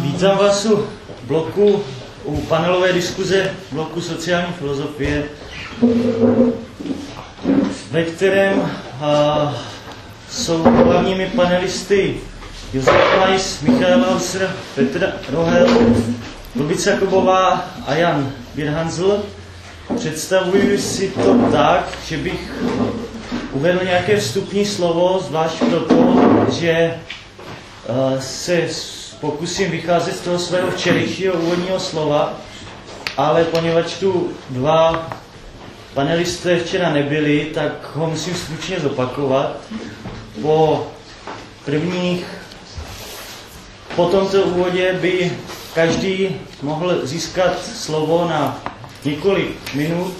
Vítám vás u bloku, u panelové diskuze bloku sociální filozofie, ve kterém a, jsou hlavními panelisty Josef Weiss, Michal Lausr, Petr Rohel, Lubice Jakubová a Jan Birhansl. Představuji si to tak, že bych uvedl nějaké vstupní slovo, zvlášť proto, že se pokusím vycházet z toho svého včerejšího úvodního slova, ale poněvadž tu dva panelisté včera nebyli, tak ho musím stručně zopakovat. Po prvních, po tomto úvodě by každý mohl získat slovo na několik minut,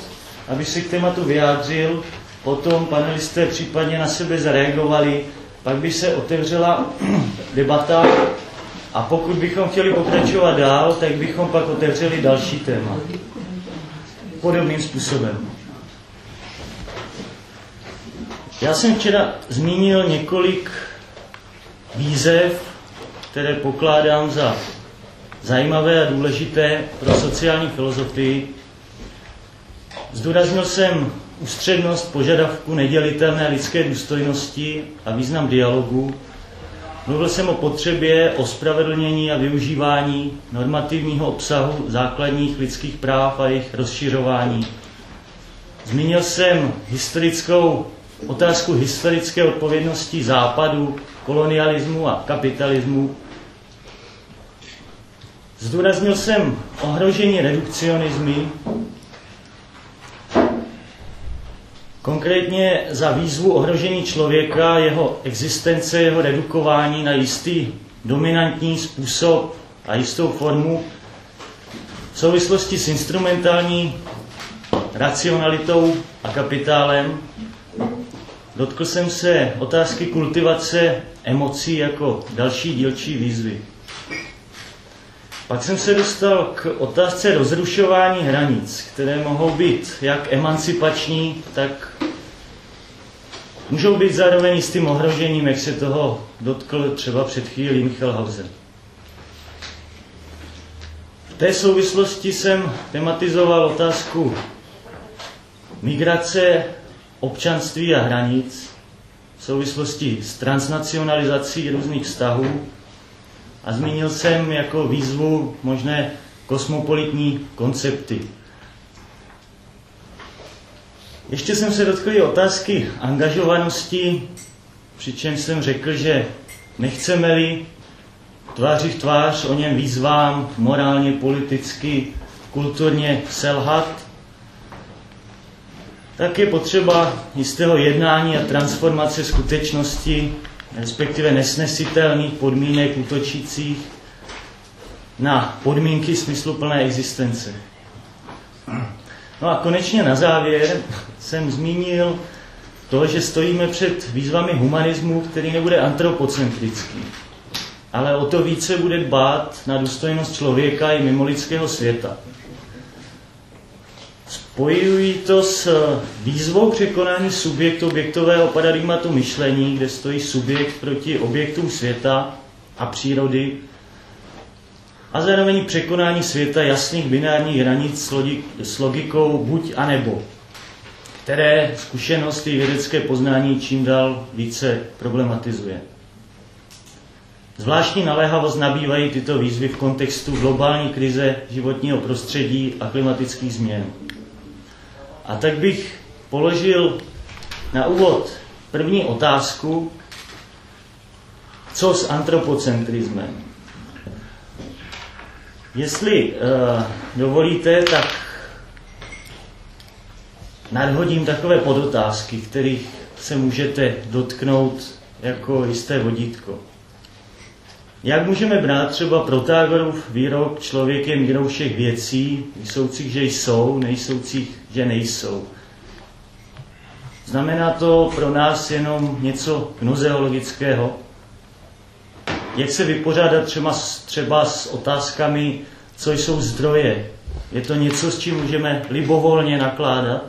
aby se k tématu vyjádřil, potom panelisté případně na sebe zareagovali, pak by se otevřela debata a pokud bychom chtěli pokračovat dál, tak bychom pak otevřeli další téma. Podobným způsobem. Já jsem včera zmínil několik výzev, které pokládám za zajímavé a důležité pro sociální filozofii. Zdůraznil jsem ústřednost požadavku nedělitelné lidské důstojnosti a význam dialogu. Mluvil jsem o potřebě ospravedlnění a využívání normativního obsahu základních lidských práv a jejich rozšiřování. Zmínil jsem historickou otázku historické odpovědnosti západu, kolonialismu a kapitalismu. Zdůraznil jsem ohrožení redukcionismy, Konkrétně za výzvu ohrožení člověka, jeho existence, jeho redukování na jistý dominantní způsob a jistou formu v souvislosti s instrumentální racionalitou a kapitálem. Dotkl jsem se otázky kultivace emocí jako další dílčí výzvy. Pak jsem se dostal k otázce rozrušování hranic, které mohou být jak emancipační, tak můžou být zároveň s tím ohrožením, jak se toho dotkl třeba před chvílí Michal Hauser. V té souvislosti jsem tematizoval otázku migrace, občanství a hranic v souvislosti s transnacionalizací různých vztahů a zmínil jsem jako výzvu možné kosmopolitní koncepty. Ještě jsem se dotkl otázky angažovanosti, přičemž jsem řekl, že nechceme-li tváři v tvář o něm výzvám morálně, politicky, kulturně selhat, tak je potřeba jistého jednání a transformace skutečnosti respektive nesnesitelných podmínek útočících na podmínky smysluplné existence. No a konečně na závěr jsem zmínil to, že stojíme před výzvami humanismu, který nebude antropocentrický, ale o to více bude dbát na důstojnost člověka i mimolidského světa. Spojují to s výzvou překonání subjektu objektového paradigmatu myšlení, kde stojí subjekt proti objektům světa a přírody a zároveň překonání světa jasných binárních hranic s logikou buď a nebo, které zkušenosti vědecké poznání čím dál více problematizuje. Zvláštní naléhavost nabývají tyto výzvy v kontextu globální krize životního prostředí a klimatických změn. A tak bych položil na úvod první otázku, co s antropocentrismem. Jestli uh, dovolíte, tak nadhodím takové podotázky, kterých se můžete dotknout jako jisté vodítko. Jak můžeme brát třeba Protágorův výrok člověk je mírou všech věcí, jsoucích, že jsou, nejsoucích, že nejsou. Znamená to pro nás jenom něco gnozeologického? Jak se vypořádat třeba, třeba s otázkami, co jsou zdroje? Je to něco, s čím můžeme libovolně nakládat?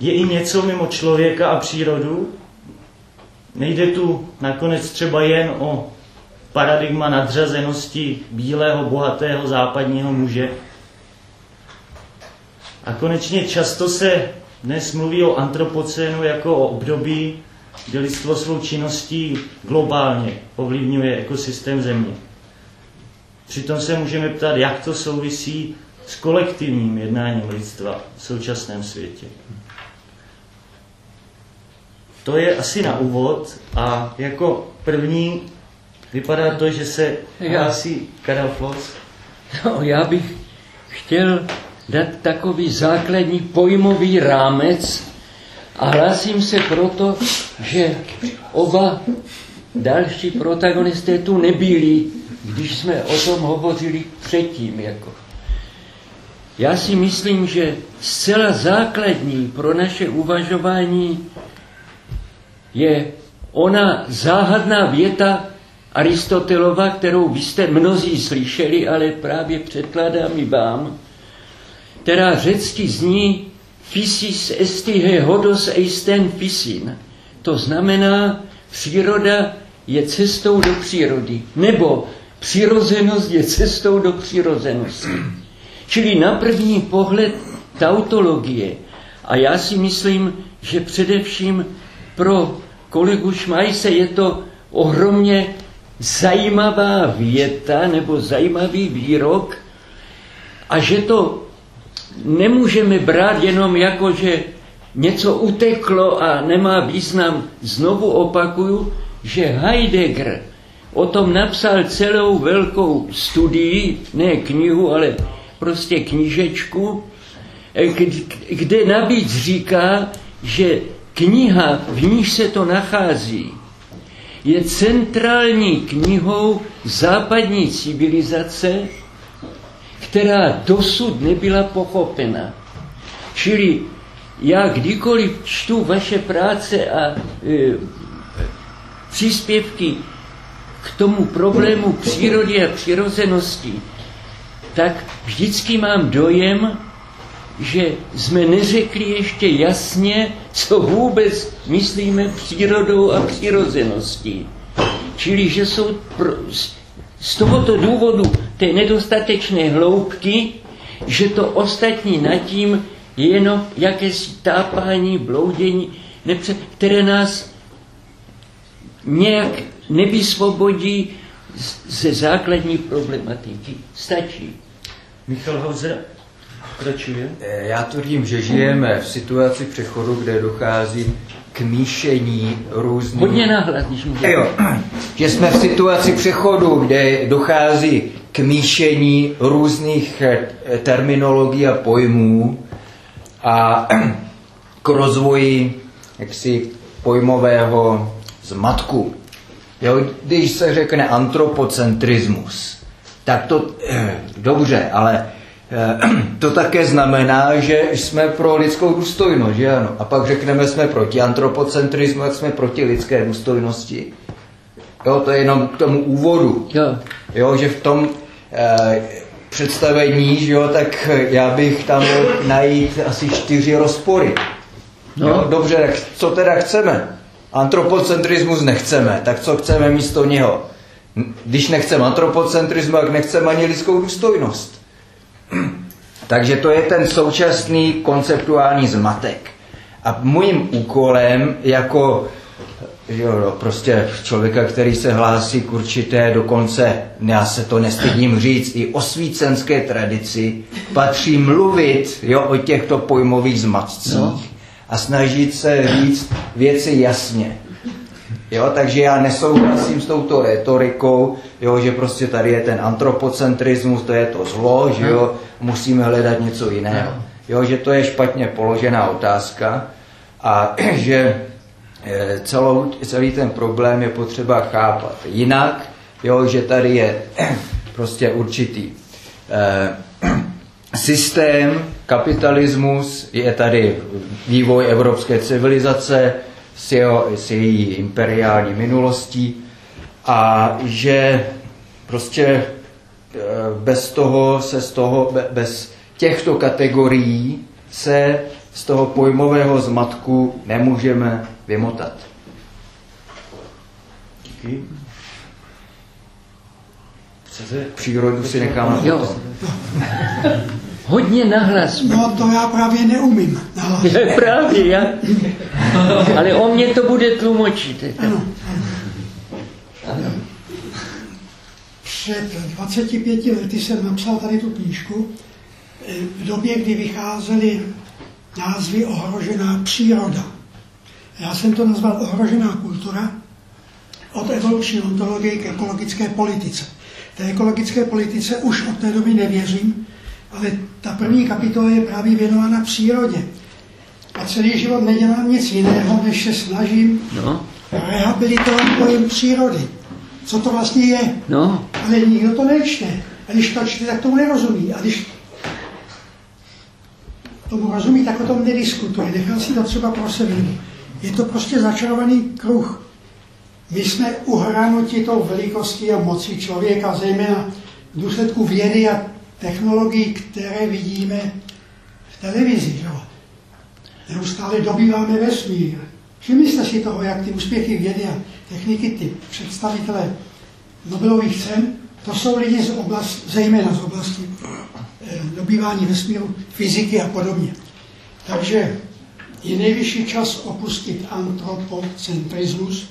Je i něco mimo člověka a přírodu, nejde tu nakonec třeba jen o paradigma nadřazenosti bílého, bohatého západního muže. A konečně často se dnes mluví o antropocénu jako o období, kdy lidstvo svou činností globálně ovlivňuje ekosystém země. Přitom se můžeme ptát, jak to souvisí s kolektivním jednáním lidstva v současném světě. To je asi na úvod a jako první vypadá to, že se hlásí Karel Flos. No, já bych chtěl dát takový základní pojmový rámec a hlásím se proto, že oba další protagonisté tu nebyli, když jsme o tom hovořili předtím. Jako. Já si myslím, že zcela základní pro naše uvažování je ona záhadná věta Aristotelova, kterou byste mnozí slyšeli, ale právě předkládám i vám, která řecky zní Physis estihe hodos eisten physin. To znamená, příroda je cestou do přírody. Nebo přirozenost je cestou do přirozenosti. Čili na první pohled tautologie. A já si myslím, že především pro kolegu Šmajse je to ohromně zajímavá věta nebo zajímavý výrok a že to nemůžeme brát jenom jako, že něco uteklo a nemá význam. Znovu opakuju, že Heidegger o tom napsal celou velkou studii, ne knihu, ale prostě knížečku, kde navíc říká, že kniha, v níž se to nachází, je centrální knihou západní civilizace, která dosud nebyla pochopena. Čili já kdykoliv čtu vaše práce a e, příspěvky k tomu problému přírody a přirozenosti, tak vždycky mám dojem, že jsme neřekli ještě jasně, co vůbec myslíme přírodou a přirozeností. Čili, že jsou pro, z tohoto důvodu té nedostatečné hloubky, že to ostatní nad tím je jenom jakési tápání, bloudění, které nás nějak nevysvobodí ze základní problematiky. Stačí. Michal Hauser pokračuje. Eh, já tvrdím, že žijeme v situaci přechodu, kde dochází k míšení různých... Hodně náhlas, když můžeme. Jo, že jsme v situaci přechodu, kde dochází k míšení různých eh, terminologií a pojmů a k rozvoji jaksi pojmového zmatku. Jo, když se řekne antropocentrismus, tak to eh, dobře, ale to také znamená, že jsme pro lidskou důstojnost, že ano? A pak řekneme, jsme proti antropocentrismu, jak jsme proti lidské důstojnosti. Jo, to je jenom k tomu úvodu. Jo. Jo, že v tom eh, představení, že jo, tak já bych tam mohl najít asi čtyři rozpory. No. Jo, dobře, tak co teda chceme? Antropocentrismus nechceme, tak co chceme místo něho? Když nechceme antropocentrismus, tak nechceme ani lidskou důstojnost. Takže to je ten současný konceptuální zmatek. A mým úkolem jako jo, prostě člověka, který se hlásí k určité, dokonce, já se to nestydím říct, i osvícenské tradici, patří mluvit jo, o těchto pojmových zmatcích. No a snažit se říct věci jasně. Jo, takže já nesouhlasím s touto retorikou, jo, že prostě tady je ten antropocentrismus, to je to zlo, že jo, musíme hledat něco jiného. Jo, že to je špatně položená otázka a že eh, celou, celý ten problém je potřeba chápat jinak, jo, že tady je prostě určitý eh, systém, kapitalismus, je tady vývoj evropské civilizace s, jeho, s její imperiální minulostí a že prostě e, bez toho se z toho, bez těchto kategorií se z toho pojmového zmatku nemůžeme vymotat. Chcete? Přírodu si necháme. Jo. Hodně nahlas. No to já právě neumím. nahlas. Právě, já. Ale o mě to bude tlumočit. Ano, ano. Před 25 lety jsem napsal tady tu knížku eh, v době, kdy vycházely názvy Ohrožená příroda. Já jsem to nazval Ohrožená kultura od evoluční ontologie k ekologické politice. Té ekologické politice už od té doby nevěřím, ale ta první kapitola je právě věnována přírodě. A celý život nedělám nic jiného, než se snažím No, rehabilitovat pojem přírody. Co to vlastně je? no, Ale nikdo to nečte. A když to čte, tak tomu nerozumí. A když tomu rozumí, tak o tom nediskutuje. Nechal si to třeba pro sebe. Je to prostě začarovaný kruh. My jsme uhranuti tou velikostí a mocí člověka, zejména v důsledku vědy a technologií, které vidíme v televizi. Jo. Neustále dobýváme vesmír. Všimli jste si toho, jak ty úspěchy vědy a techniky, ty představitelé Nobelových cen, to jsou lidi z oblast, zejména z oblasti eh, dobývání vesmíru, fyziky a podobně. Takže je nejvyšší čas opustit antropocentrismus,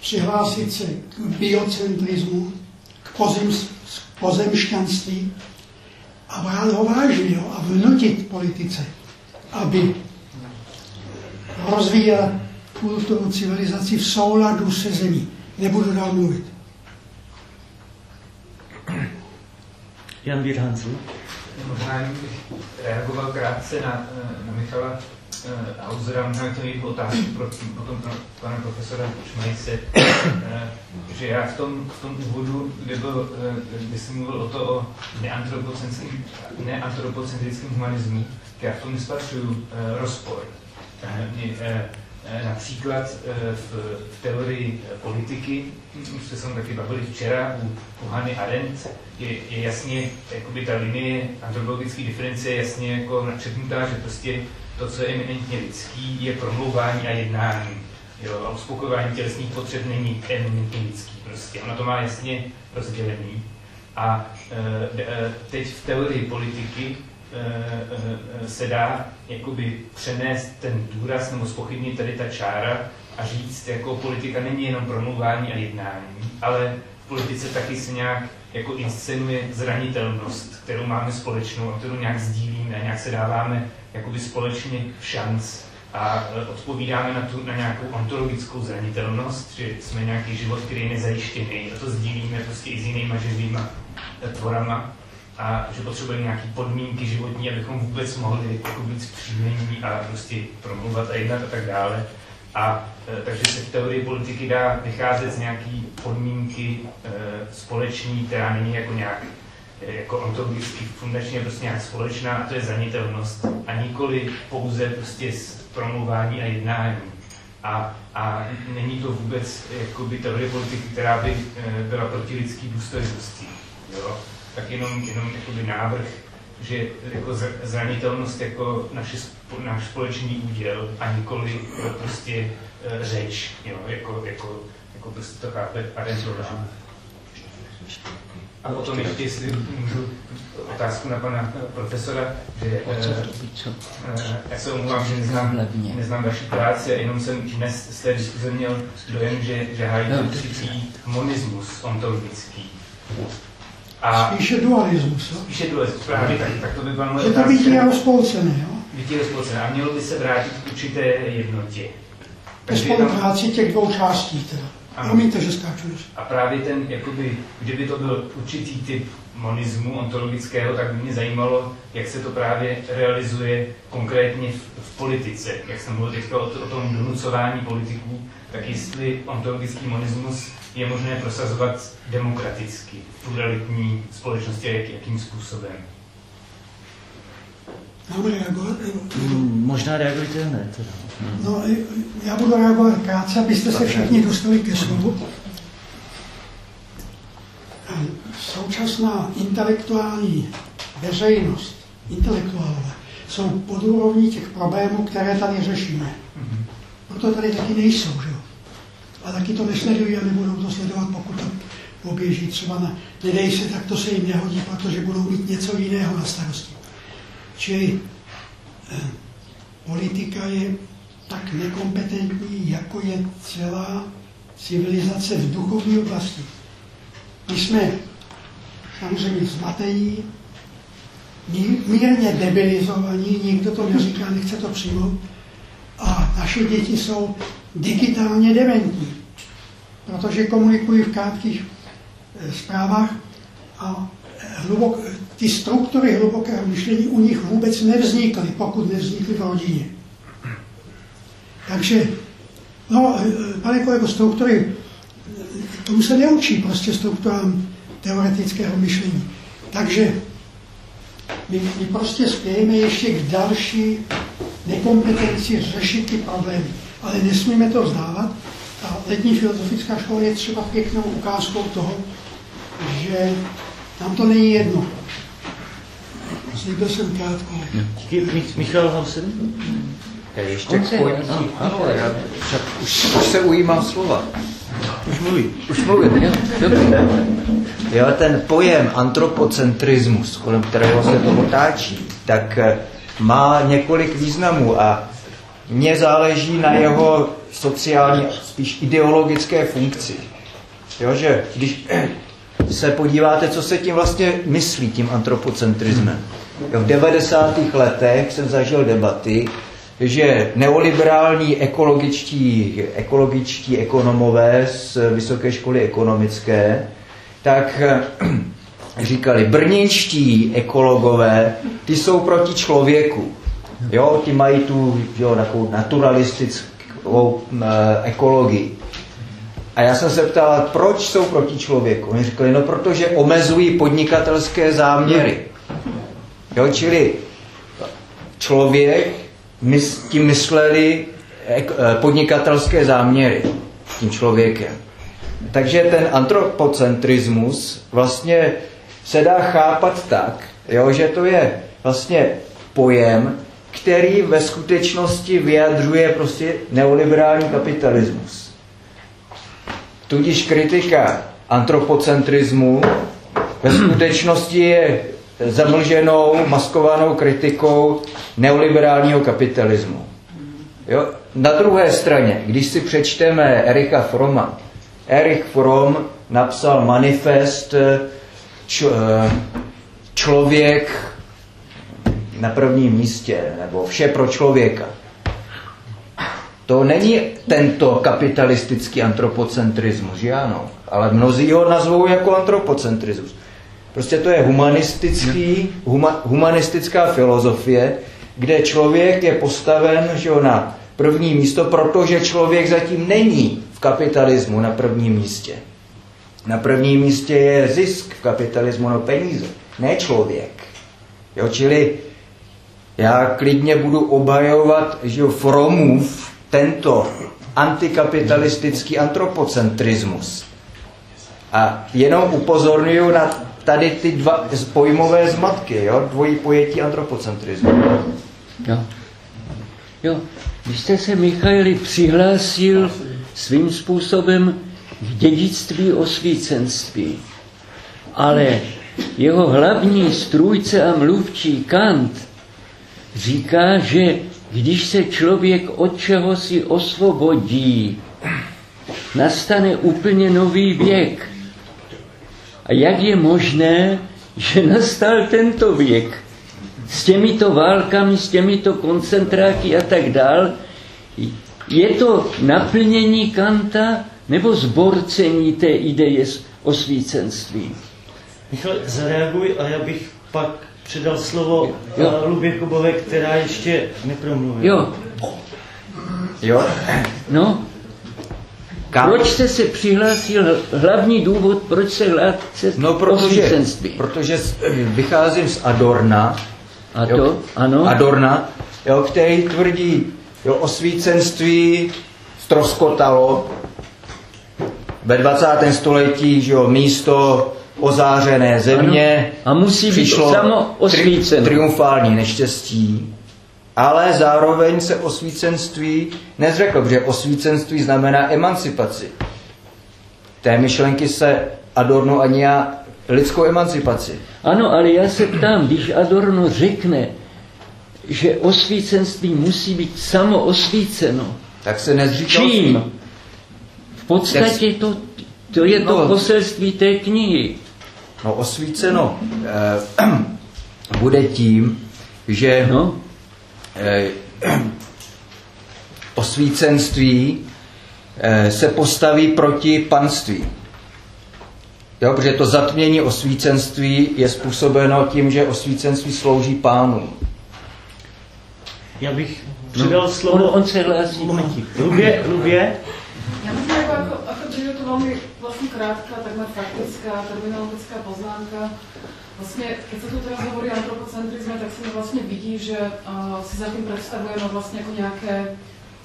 přihlásit se k biocentrismu, k, pozem, k pozemšťanství a brát ho vážně jo, a vnutit politice, aby rozvíjela kulturu, civilizaci v souladu se zemí. Nebudu dál mluvit. Jan Birhancu. Možná bych reagoval krátce na, na Michala Hausera, možná to jeho otázku pro, potom pro pana profesora Šmajse, eh, že já v tom, v tom úvodu, kde, byl, eh, kdy jsem mluvil o to o neantropocentrickém, neantropocentrickém humanismu, já v tom nespatřuju eh, rozpor. Eh, eh, eh, Například eh, v, v teorii eh, politiky, už jste se taky bavili včera u, u Hany Arendt, je, je jasně, jakoby ta linie antropologické diference je jasně jako načetnutá, že prostě to, co je eminentně lidský, je promlouvání a jednání. Jo, a uspokojování tělesných potřeb není eminentně lidský. Prostě ono to má jasně rozdělený. A e, e, teď v teorii politiky e, e, se dá jakoby přenést ten důraz nebo spochybnit tady ta čára a říct, jako politika není jenom promluvání a jednání, ale v politice taky se nějak jako inscenuje zranitelnost, kterou máme společnou a kterou nějak sdílíme, nějak se dáváme jakoby společně šanc a e, odpovídáme na, tu, na nějakou ontologickou zranitelnost, že jsme nějaký život, který je nezajištěný a to sdílíme prostě i s jinýma živýma e, tvorama a že potřebujeme nějaké podmínky životní, abychom vůbec mohli jako být zpříjmení a prostě promluvat a jednat a tak dále. A e, takže se v teorii politiky dá vycházet z nějaký podmínky e, společní, která není jako nějak e, jako ontologicky fundačně prostě nějak společná a to je zranitelnost a nikoli pouze prostě z promluvání a jednání. A, a není to vůbec jakoby teorie politiky, která by byla proti lidský důstojnosti. Jo? Tak jenom, jenom jakoby návrh, že jako zr- zranitelnost jako spo- náš společný úděl a nikoli e, prostě e, řeč, jo? Jako, jako, jako prostě to chápe Arendtová. A potom ještě, jestli můžu otázku na pana profesora, že co? eh, já se omlouvám, že neznám, neznám vaši práci a jenom jsem dnes z té diskuze měl dojem, že, že hájíte No, určitý monismus ontologický. A Spíše dualismus. Jo? spíše důležité, právě tak, tak to by byla moje Že to bytí je rozpolcené. Jo? Bytí rozpolcené. A mělo by se vrátit k určité jednotě. Tam- spolupráci těch dvou částí. Teda. Ano. Promiňte, že skáču. A právě ten, jakoby, kdyby to byl určitý typ monismu ontologického, tak by mě zajímalo, jak se to právě realizuje konkrétně v, v politice. Jak jsem mluvil teďka o, o tom donucování politiků, tak jestli ontologický monismus je možné prosazovat demokraticky v pluralitní společnosti a jak, jakým způsobem. Mám reagovat? Mm, Možná reagujte ne, teda. No, já budu reagovat krátce, abyste se všichni dostali ke slovu. Současná intelektuální veřejnost, intelektuálové, jsou pod úrovní těch problémů, které tady řešíme. Proto tady taky nejsou, že? A taky to nesledují a nebudou to sledovat, pokud to poběží třeba na, nedej se, tak to se jim nehodí, protože budou mít něco jiného na starosti. Čili eh, politika je tak nekompetentní, jako je celá civilizace v duchovní oblasti. My jsme samozřejmě zmatení, mí- mírně debilizovaní, nikdo to neříká, nechce to přijmout, a naše děti jsou digitálně dementní, protože komunikují v krátkých eh, zprávách a eh, hlubok, ty struktury hlubokého myšlení u nich vůbec nevznikly, pokud nevznikly v rodině. Takže, no, eh, pane kolego, struktury, eh, tomu se neučí prostě strukturám teoretického myšlení. Takže my, my prostě spějeme ještě k další nekompetenci řešit ty problémy. Ale nesmíme to vzdávat. A letní filozofická škola je třeba pěknou ukázkou toho, že nám to není jedno. Slíbil jsem krátko. Díky, Mich- Michal Hausen. Ještě On se- pojď. ano, já však už, už se ujímám slova. Už mluví. Už mluvím. Jo, dobrý. Jo, ten pojem antropocentrismus, kolem kterého se to otáčí, tak eh, má několik významů a mně záleží na jeho sociální, spíš ideologické funkci. Jo, že když se podíváte, co se tím vlastně myslí, tím antropocentrismem. Jo, v 90. letech jsem zažil debaty, že neoliberální ekologičtí, ekologičtí ekonomové z Vysoké školy ekonomické, tak říkali, brněnští ekologové, ty jsou proti člověku. Jo, ty mají tu jo, takovou naturalistickou eh, ekologii. A já jsem se ptal, proč jsou proti člověku? Oni říkali, no protože omezují podnikatelské záměry. Jo, čili člověk, my tím mysleli eh, podnikatelské záměry, tím člověkem. Takže ten antropocentrismus vlastně se dá chápat tak, jo, že to je vlastně pojem, který ve skutečnosti vyjadřuje prostě neoliberální kapitalismus. Tudíž kritika antropocentrismu ve skutečnosti je zamlženou, maskovanou kritikou neoliberálního kapitalismu. Jo? Na druhé straně, když si přečteme Ericha Froma, Erich Fromm napsal manifest eh, č, eh, člověk na prvním místě, nebo vše pro člověka. To není tento kapitalistický antropocentrismus, že ano, ale mnozí ho nazvou jako antropocentrismus. Prostě to je humanistický, huma, humanistická filozofie, kde člověk je postaven že jo, na první místo, protože člověk zatím není v kapitalismu na prvním místě. Na prvním místě je zisk v kapitalismu, no peníze, ne člověk. Jo, čili já klidně budu obhajovat že Fromův tento antikapitalistický antropocentrismus. A jenom upozorňuji na tady ty dva pojmové zmatky, jo? dvojí pojetí antropocentrismu. Jo. jo. Vy jste se, Michaili, přihlásil svým způsobem k dědictví osvícenství. Ale jeho hlavní strůjce a mluvčí Kant říká, že když se člověk od čeho si osvobodí, nastane úplně nový věk. A jak je možné, že nastal tento věk? S těmito válkami, s těmito koncentráky a tak dál. Je to naplnění Kanta nebo zborcení té ideje osvícenství? Michal, zareaguj a já bych pak předal slovo Jo. eh, Lubě Kubové, která ještě nepromluvila. Jo, Jo? no, Kam? proč jste se přihlásil, hlavní důvod, proč se hlásit No, protože, osvícenství? protože vycházím z Adorna, A jo, to, ano, Adorna, jo, který tvrdí, jo, osvícenství stroskotalo ve 20. století, že jo, místo ozářené země Ano. A musí být samo osvíceno. Tri, triumfální neštěstí, ale zároveň se osvícenství nezřeklo, protože osvícenství znamená emancipaci. té myšlenky se Adorno ani já lidskou emancipaci. Ano, ale já se ptám, když Adorno řekne, že osvícenství musí být samo osvíceno, Tak se nezříká čím? V podstatě to, to je to No. poselství té knihy. No osvíceno eh, bude tím, že No, eh, osvícenství eh, se postaví proti panství. Jo, protože to zatmění osvícenství je způsobeno tím, že osvícenství slouží pánům. Já bych předal slovo... No, on, on se hlásí. Lubě, Lubě, Já myslím, jako, ako, ako že je to veľmi vlastne krátka, takmer faktická, terminologická poznámka. Vlastne, keď sa tu teraz hovorí antropocentrizme, tak sa mi vlastne vidí, že uh, si za tým predstavujeme vlastne ako nejaké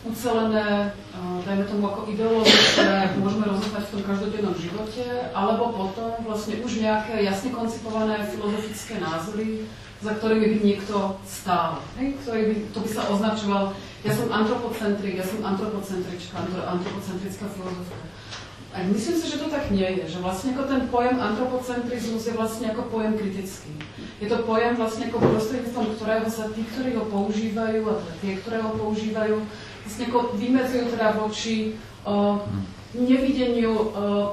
ucelené, uh, dajme tomu ako ideológie, ktoré môžeme rozoznať v tom každodennom živote, alebo potom vlastne už nejaké jasne koncipované filozofické názory, za ktorými by niekto stál, hej? ktorý by, to by sa označoval, ja som antropocentrik, ja som antropocentrička, antro, antropocentrická filozofka. A myslím si, že to tak nie je, že vlastne ako ten pojem antropocentrizmus je vlastne ako pojem kritický. Je to pojem vlastne ako prostredníctvom ktorého sa tí, ktorí ho používajú, a tie, ktoré ho používajú, vlastne ako vymedzujú teda voči o, nevideniu o,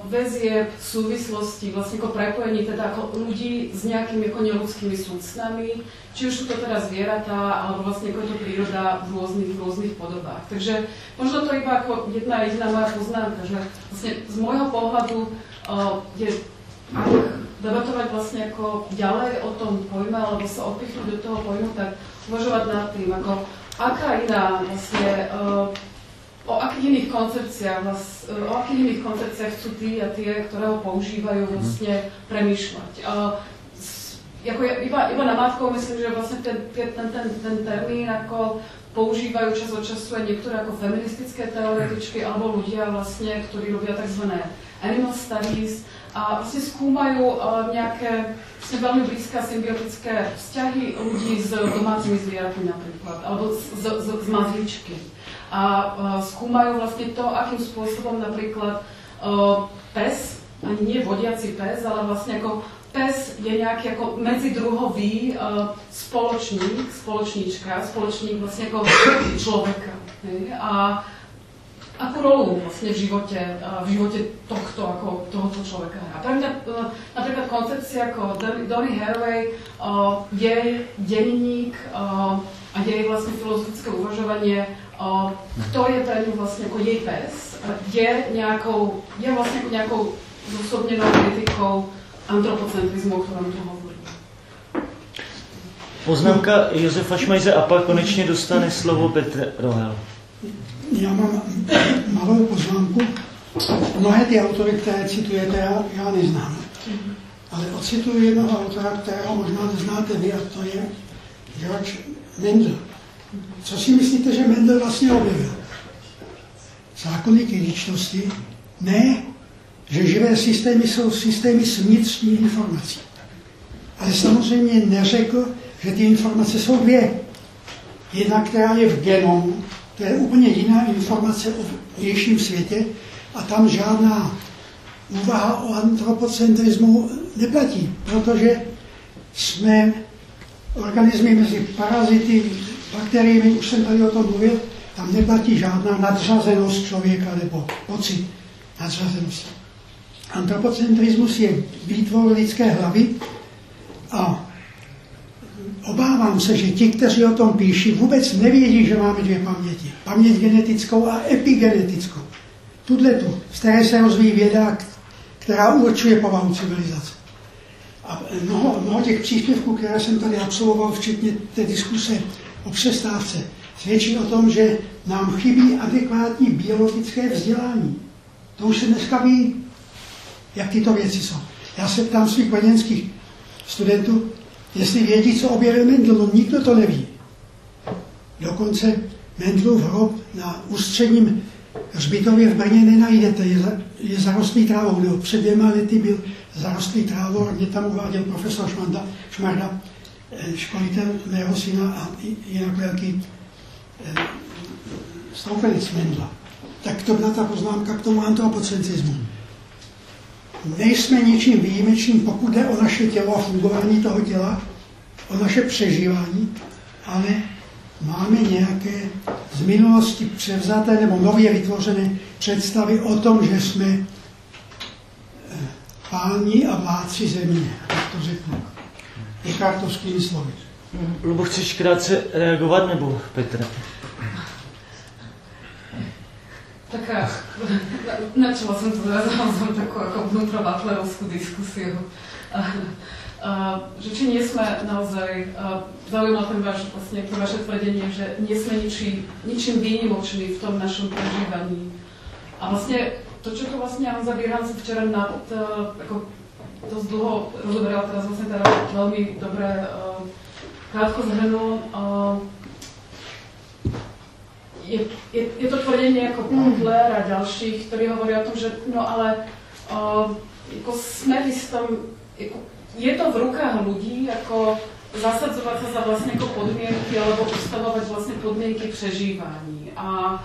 väzie súvislosti, vlastne ako prepojení teda ako ľudí s nejakými ako neludskými súcnami, či už sú to teda zvieratá, alebo vlastne ako je to príroda v rôznych, v rôznych podobách. Takže možno to iba ako jedna jediná moja poznámka, že vlastne z môjho pohľadu o, je ak debatovať vlastne ako ďalej o tom pojme, alebo sa odpichnúť do toho pojmu, tak uvažovať nad tým, ako aká iná vlastne o, o akých iných koncepciách, vlast, o akých iných koncepciách chcú tí a tie, ktoré ho používajú, vlastne premýšľať. Uh, s- jako ja, iba, iba namátkou myslím, že vlastne ten, ten, ten, ten, termín ako používajú čas od času aj niektoré ako feministické teoretičky alebo ľudia vlastne, ktorí robia tzv. animal studies a vlastne skúmajú uh, nejaké vlastne veľmi blízke a symbiotické vzťahy ľudí s domácimi zvieratmi napríklad, alebo z, z, z, mazličky a uh, skúmajú vlastne to, akým spôsobom napríklad uh, pes, ani nie vodiaci pes, ale vlastne ako pes je nejaký ako medzidruhový uh, spoločník, spoločníčka, spoločník vlastne ako človeka. Hej? A akú rolu vlastne v živote, uh, v živote tohto, ako tohoto človeka hrá. Pre mňa napríklad koncepcia ako Don- Donny Haraway, jej denník uh, a jej vlastne filozofické uvažovanie, kto je pre ňu vlastne ako jej pes, je nejakou, je vlastne ako nejakou zosobnenou kritikou antropocentrizmu, o ktorom tu hovorím. poznámka Josefa Šmajze a pak konečně dostane slovo Petr Rohel. Já mám malou poznámku. Mnohé ty autory, které citujete, já, já neznám. Ale ocituju jednoho autora, kterého možná neznáte vy, a to je George Mendel. Co si myslíte, že Mendel vlastně objevil? Zákony kritičnosti? Ne, že živé systémy jsou systémy s vnitřní informací. Ale samozřejmě neřekl, že ty informace jsou dvě. Jedna, která je v genomu, to je úplně jiná informace o vnějším světě a tam žádná úvaha o antropocentrismu neplatí, protože jsme organismy mezi parazity, bakteriemi, už jsem tady o tom mluvil, tam neplatí žádná nadřazenost člověka nebo pocit nadřazenosti. Antropocentrismus je výtvor lidské hlavy a obávám se, že ti, kteří o tom píší, vůbec nevědí, že máme dvě paměti. Paměť genetickou a epigenetickou. Tuhle tu, z které se rozvíjí věda, která určuje povahu civilizace. A mnoho, mnoho těch příspěvků, které jsem tady absolvoval, včetně té diskuse o přestávce, svědčí o tom, že nám chybí adekvátní biologické vzdělání. To už se dneska ví, jak tyto věci jsou. Já se ptám svých brněnských studentů, jestli vědí, co objevil Mendel, no nikdo to neví. Dokonce Mendelův hrob na ústředním hřbitově v Brně nenajdete, je, za, je zarostlý trávou, nebo před dvěma lety byl zarostlý trávou, mě tam uváděl profesor Šmanda, Šmarda, eh, školitel mého syna a jinak velký eh, stoupenec Mendla. Tak to byla ta poznámka k tomu antropocentrismu. Nejsme ničím výjimečným, pokud jde o naše tělo a fungování toho těla, o naše přežívání, ale máme nějaké z minulosti převzaté nebo nově vytvořené představy o tom, že jsme eh, páni a vládci země, tak to řeknu. Descartovskými slovy. Lubo, chceš krátce reagovat, nebo Petr? Tak načala som to zrazu som takú ako vnútrovatlerovskú diskusiu. A, a, že či nie sme naozaj, zaujímal ten váš, vlastne to vaše tvrdenie, že nie sme ničím, ničím výnimoční v tom našom prežívaní. A vlastne to, čo to vlastne Hanza Bierhan včera nad, ako dosť dlho rozoberal, teraz vlastne teda veľmi dobre krátko zhrnul, je, je, je to tvrdenie jako Butler a dalších, ktorí hovorí o tom, že no ale uh, jako sme v istom, jako, je to v rukách ľudí, ako zasadzovať sa za vlastne ako podmienky alebo ustavovať vlastne podmienky přežívání. A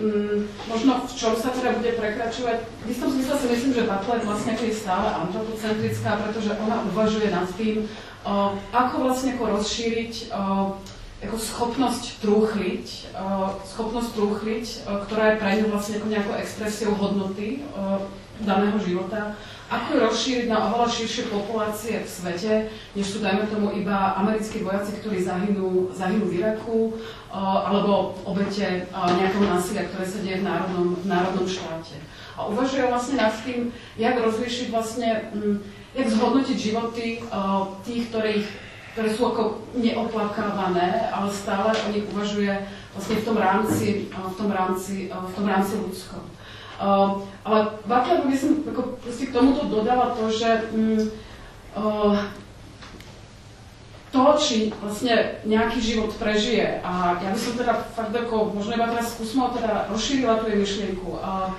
mm, možno v čom sa teda bude prekračovať. V istom zmysle si myslím, že Butler vlastne je stále antropocentrická, pretože ona uvažuje nad tým, uh, ako vlastne ako rozšíriť uh, jako schopnosť trúchliť, uh, schopnosť trúchliť, uh, ktorá je pre ňu vlastne ako nejakou expresiou hodnoty uh, daného života, ako ju rozšíriť na oveľa širšie populácie v svete, než sú, dajme tomu, iba americkí vojaci, zahynú, zahynú v Iraku, alebo obete nejakého násilia, ktoré sa deje v národnom, v národnom štáte. A uvažuje vlastne nad tým, jak rozlíšiť vlastne, mm, jak zhodnotiť životy tých, ktorých ktoré sú ako neoplakávané, ale stále o nich uvažuje vlastne v tom rámci, v tom rámci, v tom rámci. Uh, ale Butler by som ako k tomuto dodala to, že uh, to, či vlastne nejaký život prežije, a ja by som teda fakt ako, možno iba teraz skúsmo teda rozšírila tú jej myšlienku, uh,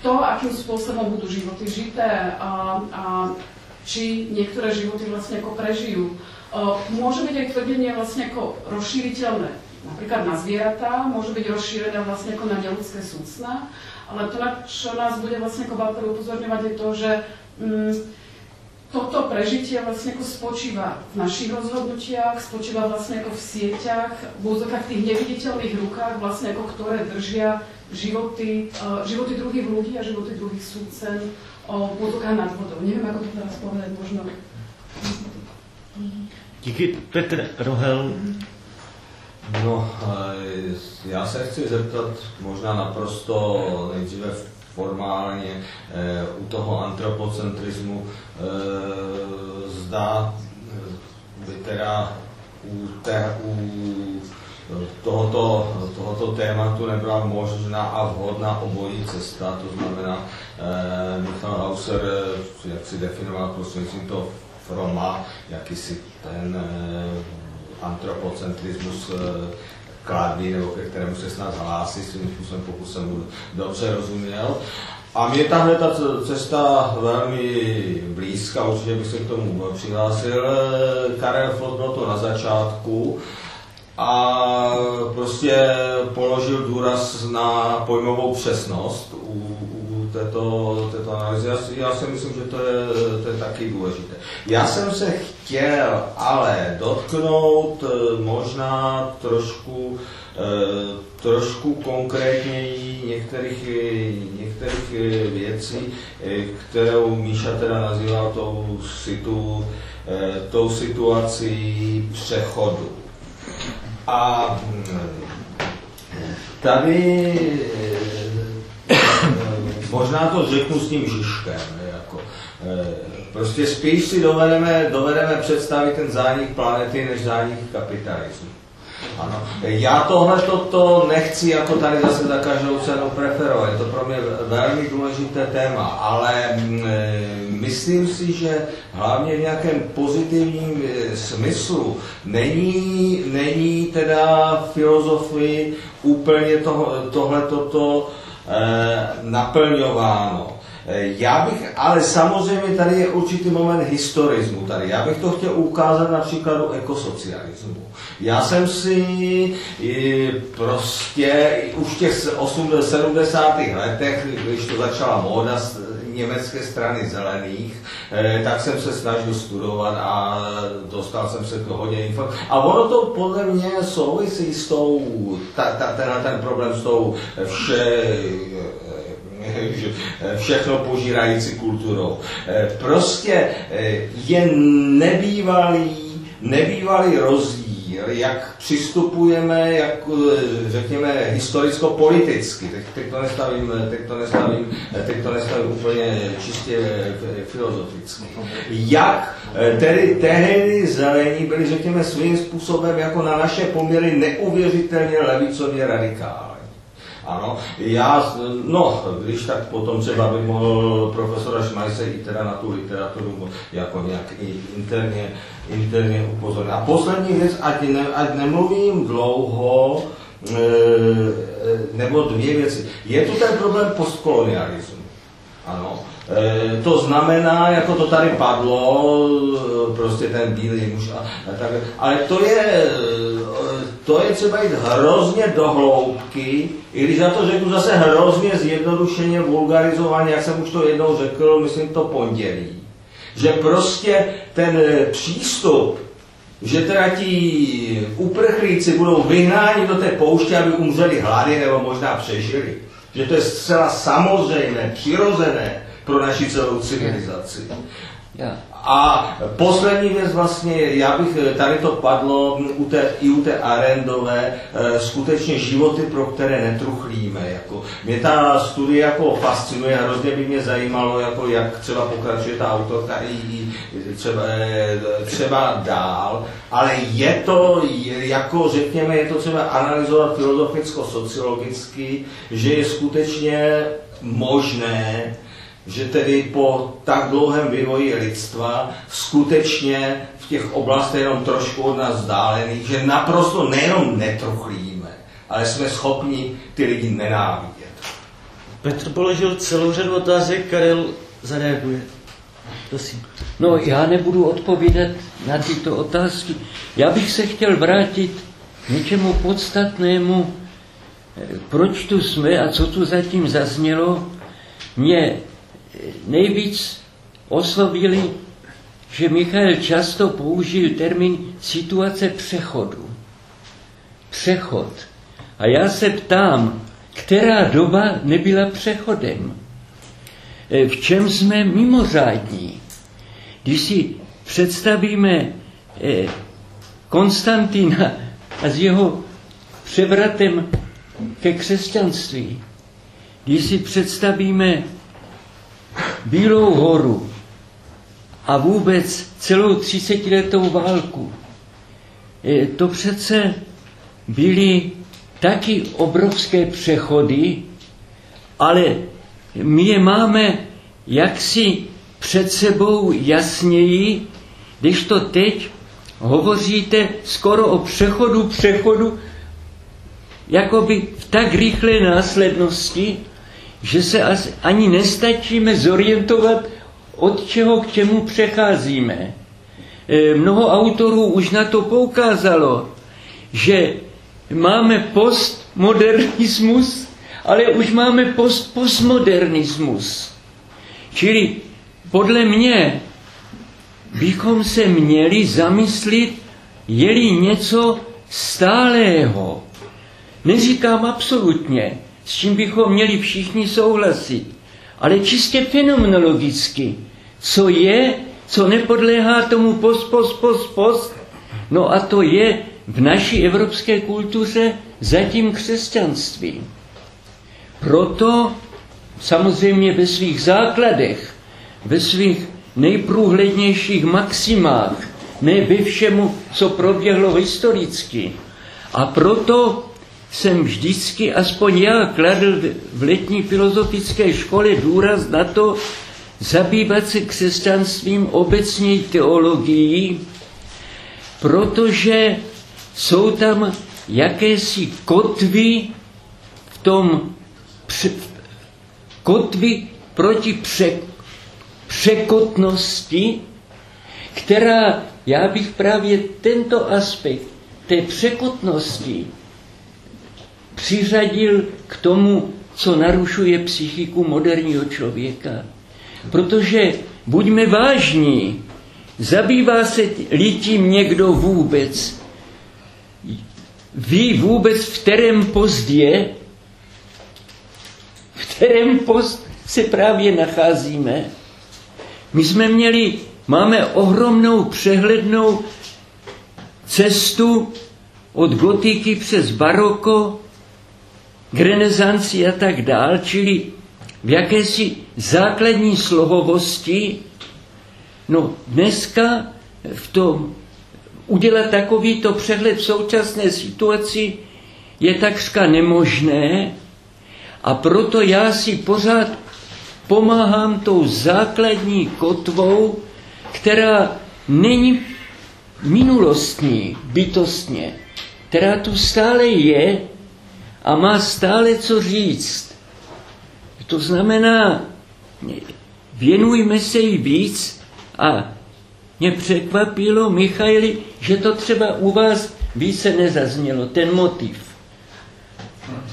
to, akým spôsobom budú životy žité a, a či niektoré životy vlastne ako prežijú, Môže byť aj tvrdenie vlastne ako rozšíriteľné napríklad na zvieratá, môže byť rozšírené vlastne ako na neludské súcna, ale to, na čo nás bude vlastne ako Walter upozorňovať, je to, že mm, toto prežitie vlastne ako spočíva v našich rozhodnutiach, spočíva vlastne ako v sieťach, v úzokách tých neviditeľných rukách, vlastne ako ktoré držia životy, uh, životy druhých ľudí a životy druhých súcen v úzokách nad vodou. Neviem, ako to teraz povedať, možno... Díky, Petr Rohel. No, já se chci zeptat možná naprosto nejdříve formálně eh, u toho antropocentrismu eh, zda by teda u, te, u tohoto, tohoto tématu nebyla možná a vhodná obojí cesta, to znamená eh, Michal Hauser, jak si definoval prostřednictvím toho Froma, jakýsi ten eh, antropocentrismus eh, kladný, nebo ke kterému se snad hlásí svým způsobem, pokud jsem dobře rozuměl. A mě tahle ta cesta velmi blízká, určitě bych se k tomu přihlásil. Karel Flot byl to na začátku a prostě položil důraz na pojmovou přesnost u, této, této analýzy. Já, já si myslím, že to je, to je taky důležité. Já jsem se chtěl ale dotknout eh, možná trošku, eh, trošku konkrétněji některých, některých eh, věcí, kterou Míša teda nazývá tou, situ, tou situací přechodu. A hm, tady možná to řeknu s tím Žižkem, jako, e, prostě spíš si dovedeme, dovedeme představit ten zánik planety, než zánik kapitalismu. Ano. Já tohle to nechci jako tady zase za každou cenu preferovat, je to pro mě velmi důležité téma, ale e, myslím si, že hlavně v nějakém pozitivním e, smyslu není, není teda filozofii úplně to, tohle toto Eh, naplňováno. Eh, já bych, ale samozřejmě tady je určitý moment historismu tady. Já bych to chtěl ukázat na příkladu ekosocialismu. Já jsem si prostě už v těch 80. 70. letech, když to začala móda německé strany zelených, eh, tak jsem se snažil studovat a dostal jsem se k hodně informací. A ono to podle mě souvisí s tou, ta, ta, ten, ten problém s tou vše, všechno požírající kulturou. Prostě je nebývalý, nebývalý rozdíl jak přistupujeme, jak řekněme, historicko-politicky. Teď, teď, to nestavím, teď, to nestavím, teď to nestavím úplně čistě filozoficky. Jak tedy tehdy zelení byli, řekněme, svým způsobem jako na naše poměry neuvěřitelně levicově radikální. Ano, já, no, když tak potom třeba bych mohl profesora Šmajse i teda na tu literaturu jako nějak i interně, interně upozornit. A poslední věc, ať, ne, ať nemluvím dlouho, e, nebo dvě věci. Je tu ten problém postkolonialismu. Ano. E, to znamená, jako to tady padlo, prostě ten bílý muž a, a tak, ale to je, to je třeba jít hrozně do hloubky, i když za to řeknu zase hrozně zjednodušeně, vulgarizovaně, jak jsem už to jednou řekl, myslím to pondělí. Že prostě ten přístup, že teda ti uprchlíci budou vyhnáni do té pouště, aby umřeli hlady nebo možná přežili. Že to je zcela samozřejmé, přirozené pro naši celou civilizaci. A poslední věc vlastně, já bych, eh, tady to padlo u té, i u té Arendové, eh, skutečně životy, pro které netruchlíme. Jako, mě ta studie jako fascinuje, hrozně by mě zajímalo, jako jak třeba pokračuje ta autorka i, třeba, eh, třeba dál, ale je to, jako řekněme, je to třeba analyzovat filozoficko-sociologicky, že je skutečně možné, že tedy po tak dlouhém vývoji lidstva skutečně v těch oblastech jenom trošku od nás vzdálených, že naprosto nejenom netruchlíme, ale jsme schopni ty lidi nenávidět. Petr položil celou řadu otázek, Karel zareaguje. Prosím. No, já nebudu odpovídat na tyto otázky. Já bych se chtěl vrátit k něčemu podstatnému, proč tu jsme a co tu zatím zaznělo. Mě nejvíc oslovili, že Michal často použil termín situace přechodu. Přechod. A já se ptám, která doba nebyla přechodem? E, v čem jsme mimořádní? Když si představíme e, Konstantina a s jeho převratem ke křesťanství, když si představíme Bílou horu a vůbec celou třicetiletou válku, to přece byly taky obrovské přechody, ale my je máme jaksi před sebou jasněji, když to teď hovoříte skoro o přechodu, přechodu, jakoby v tak rychlé následnosti, že se ani nestačíme zorientovat, od čeho k čemu přecházíme. E, mnoho autorů už na to poukázalo, že máme postmodernismus, ale už máme postpostmodernismus. Čili podle mě bychom se měli zamyslit, je-li něco stálého. Neříkám absolutně, s čím bychom měli všichni souhlasit, ale čistě fenomenologicky, co je, co nepodléhá tomu post, post, post, post, no a to je v naší evropské kultuře zatím křesťanství. Proto samozřejmě ve svých základech, ve svých nejprůhlednějších maximách, ne ve všemu, co proběhlo historicky. A proto jsem vždycky, aspoň já, kladl v letní filozofické škole důraz na to, zabývat se křesťanstvím obecně teologií, protože jsou tam jakési kotvy v tom kotvy proti pře, překotnosti, která, já bych právě tento aspekt té překotnosti přiřadil k tomu, co narušuje psychiku moderního člověka. Protože buďme vážní, zabývá se tím někdo vůbec, ví vůbec, v kterém post je, v kterém post se právě nacházíme. My jsme měli, máme ohromnou přehlednou cestu od gotiky přes baroko, k renesanci a tak dál, čili v jakési základní slohovosti. No dneska v tom udělat takovýto přehled v současné situaci je takřka nemožné a proto já si pořád pomáhám tou základní kotvou, která není minulostní, bytostně, která tu stále je a má stále co říct. To znamená, věnujme se jí víc a mě překvapilo, Michaili, že to třeba u vás více nezaznělo, ten motiv.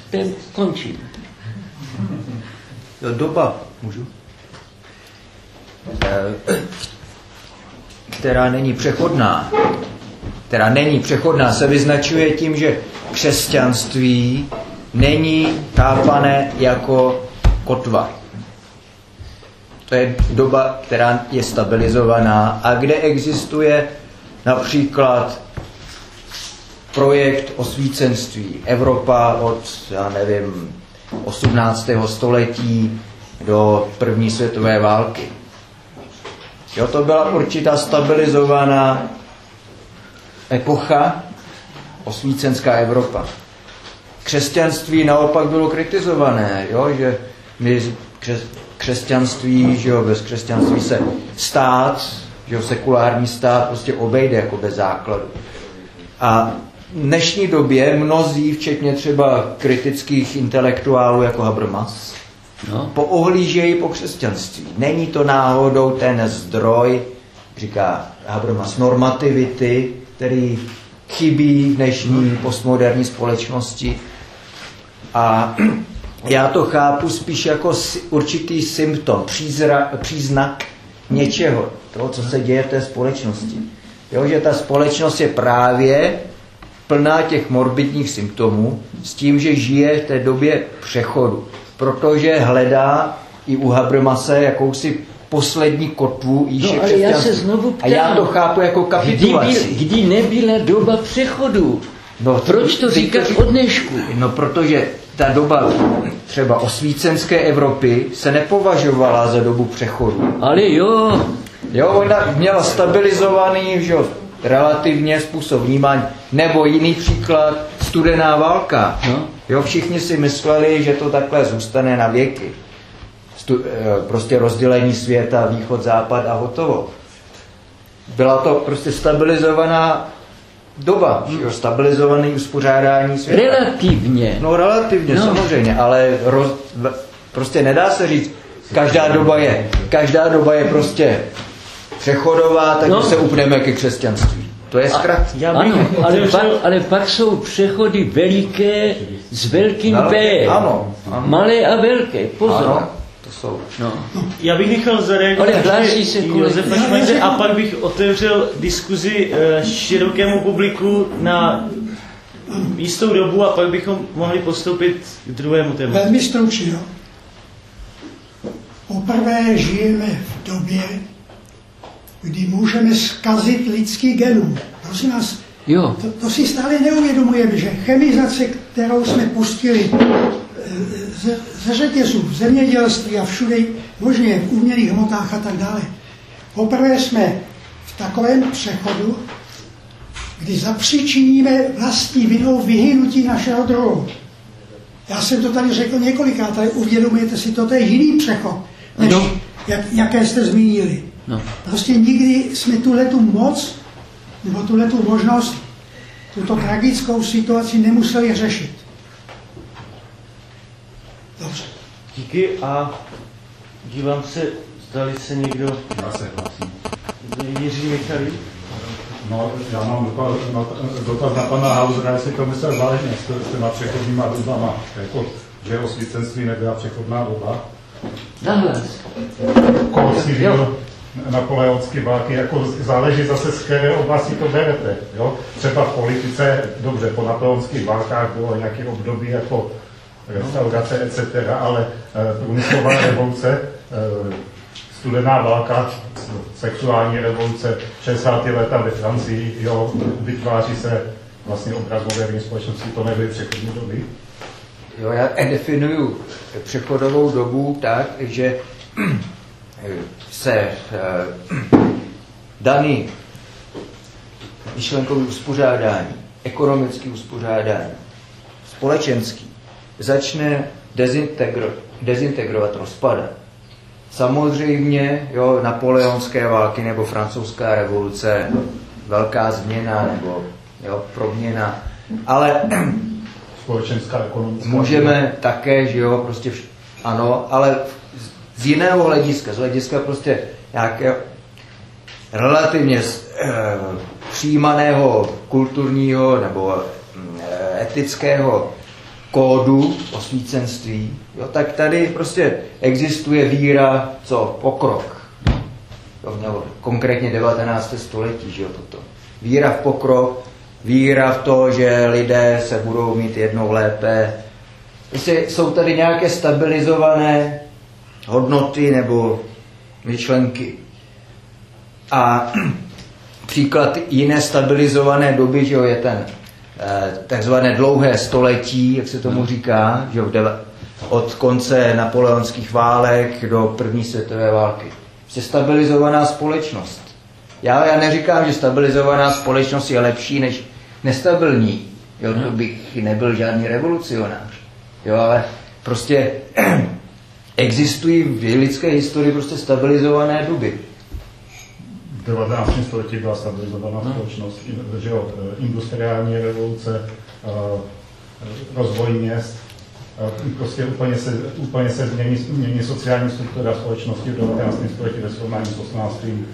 Ten končím. Doba, můžu? Eh, která není přechodná, která není přechodná, se vyznačuje tím, že křesťanství není chápané jako kotva. To je doba, která je stabilizovaná a kde existuje například projekt osvícenství. Evropa od, já nevím, 18. století do první světové války. Jo, to byla určitá stabilizovaná epocha, osvícenská Evropa. Křesťanství naopak bylo kritizované, jo, že my křes, křesťanství, že jo, bez křesťanství se stát, že jo, sekulární stát prostě obejde jako bez základu. A v dnešní době mnozí, včetně třeba kritických intelektuálů jako Habermas, no. poohlížejí po křesťanství. Není to náhodou ten zdroj, říká Habermas, normativity, který chybí v dnešní postmoderní společnosti. A já to chápu spíš jako určitý symptom, přízra, příznak něčeho, toho, co se děje v té společnosti. Jo, že ta společnost je právě plná těch morbidních symptomů s tím, že žije v té době přechodu. Protože hledá i u Habermase jakousi poslední kotvu Jíše no, ale já se znovu ptám, A já to chápu jako kapitulaci. Kdy, byl, kdy nebyla doba přechodu? No, Proč to říkat od dnešku? No, protože ta doba třeba osvícenské Evropy se nepovažovala za dobu přechodu. Ale jo. Jo, ona měla stabilizovaný, že relativně způsob vnímání. Nebo jiný příklad, studená válka. No. Jo, všichni si mysleli, že to takhle zůstane na věky. Stu, eh, prostě rozdělení světa, východ, západ a hotovo. Byla to prostě stabilizovaná doba, hmm. stabilizovaný uspořádání světa. Relativně. No relativně, no. samozřejmě, ale roz, prostě nedá se říct, každá doba je, každá doba je prostě přechodová, tak no. se upneme ke křesťanství. To je zkrat. Já ano, ale pak, ale pak jsou přechody veliké s velkým B. Ano, ano. Malé a velké, pozor. Ano, to jsou. No. Já bych nechal zareagovat Josefa Šmajze a pak bych otevřel diskuzi uh, širokému publiku na jistou dobu a pak bychom mohli postoupit k druhému tématu. Velmi stručně, jo. Poprvé žijeme v době, kdy můžeme zkazit lidský genum. Prosím vás, jo. To, to si stále neuvědomujeme, že chemizace, kterou jsme pustili eh, ze, řetězů, v zemědělství a všude možně v umělých hmotách a tak dále. Poprvé jsme v takovém přechodu, kdy zapříčiníme vlastní vinou vyhynutí našeho druhu. Já jsem to tady řekl několikrát, ale uvědomujete si, to, to je jiný přechod, než no. jak, jaké jste zmínili. No. Prostě nikdy jsme tuhle tu moc, nebo tuhle tu možnost, tuto tragickou situaci nemuseli řešit. Dobře. Díky a dívám se, zdali se někdo... Já se hlásím. Jiří Michali? No, já mám dotaz na pana Hausera, jestli to myslel vážně s těma přechodnýma dobama, jako, že osvícenství nebyla přechodná doba. Nahlas. žil napoleonský války, jako záleží zase z které oblasti to berete. Jo? Třeba v politice, dobře, po napoleonských válkách bylo nějaké období jako restaurace, etc., ale e, průmyslová revoluce, e, studená válka, sexuální revoluce, 60. leta ve Francii, jo, vytváří se vlastně obraz moderní společnosti, to nebyly přechodní doby. Jo, já definuju přechodovou dobu tak, že se eh, daný myšlenkový uspořádání, ekonomický uspořádání, společenský, začne dezintegro, dezintegrovat, rozpadat. Samozřejmě, jo, napoleonské války nebo francouzská revoluce, velká změna nebo jo, proměna, ale společenská ekonomická. Můžeme také, že jo, prostě vš- ano, ale z jiného hlediska, z hlediska prostě nějakého relativně eh, přijímaného kulturního nebo eh, etického kódu osvícenství, jo, tak tady prostě existuje víra, co pokrok. Jo, nebo konkrétně 19. století, že jo, toto. Víra v pokrok, víra v to, že lidé se budou mít jednou lépe. Prostě jsou tady nějaké stabilizované hodnoty nebo myšlenky. A příklad jiné stabilizované doby, že jo, je ten takzvané dlouhé století, jak se tomu říká, že od konce napoleonských válek do první světové války. Prostě stabilizovaná společnost. Já, já neříkám, že stabilizovaná společnost je lepší než nestabilní. Jo, to bych nebyl žádný revolucionář. Jo, ale prostě existují v lidské historii prostě stabilizované doby. V 19. století byla stabilizovaná společnost, že jo, eh, industriální revoluce, eh, rozvoj měst, eh, prostě úplně se, úplně se změní, změní sociální struktura společnosti v 19. století ve srovnání s 18.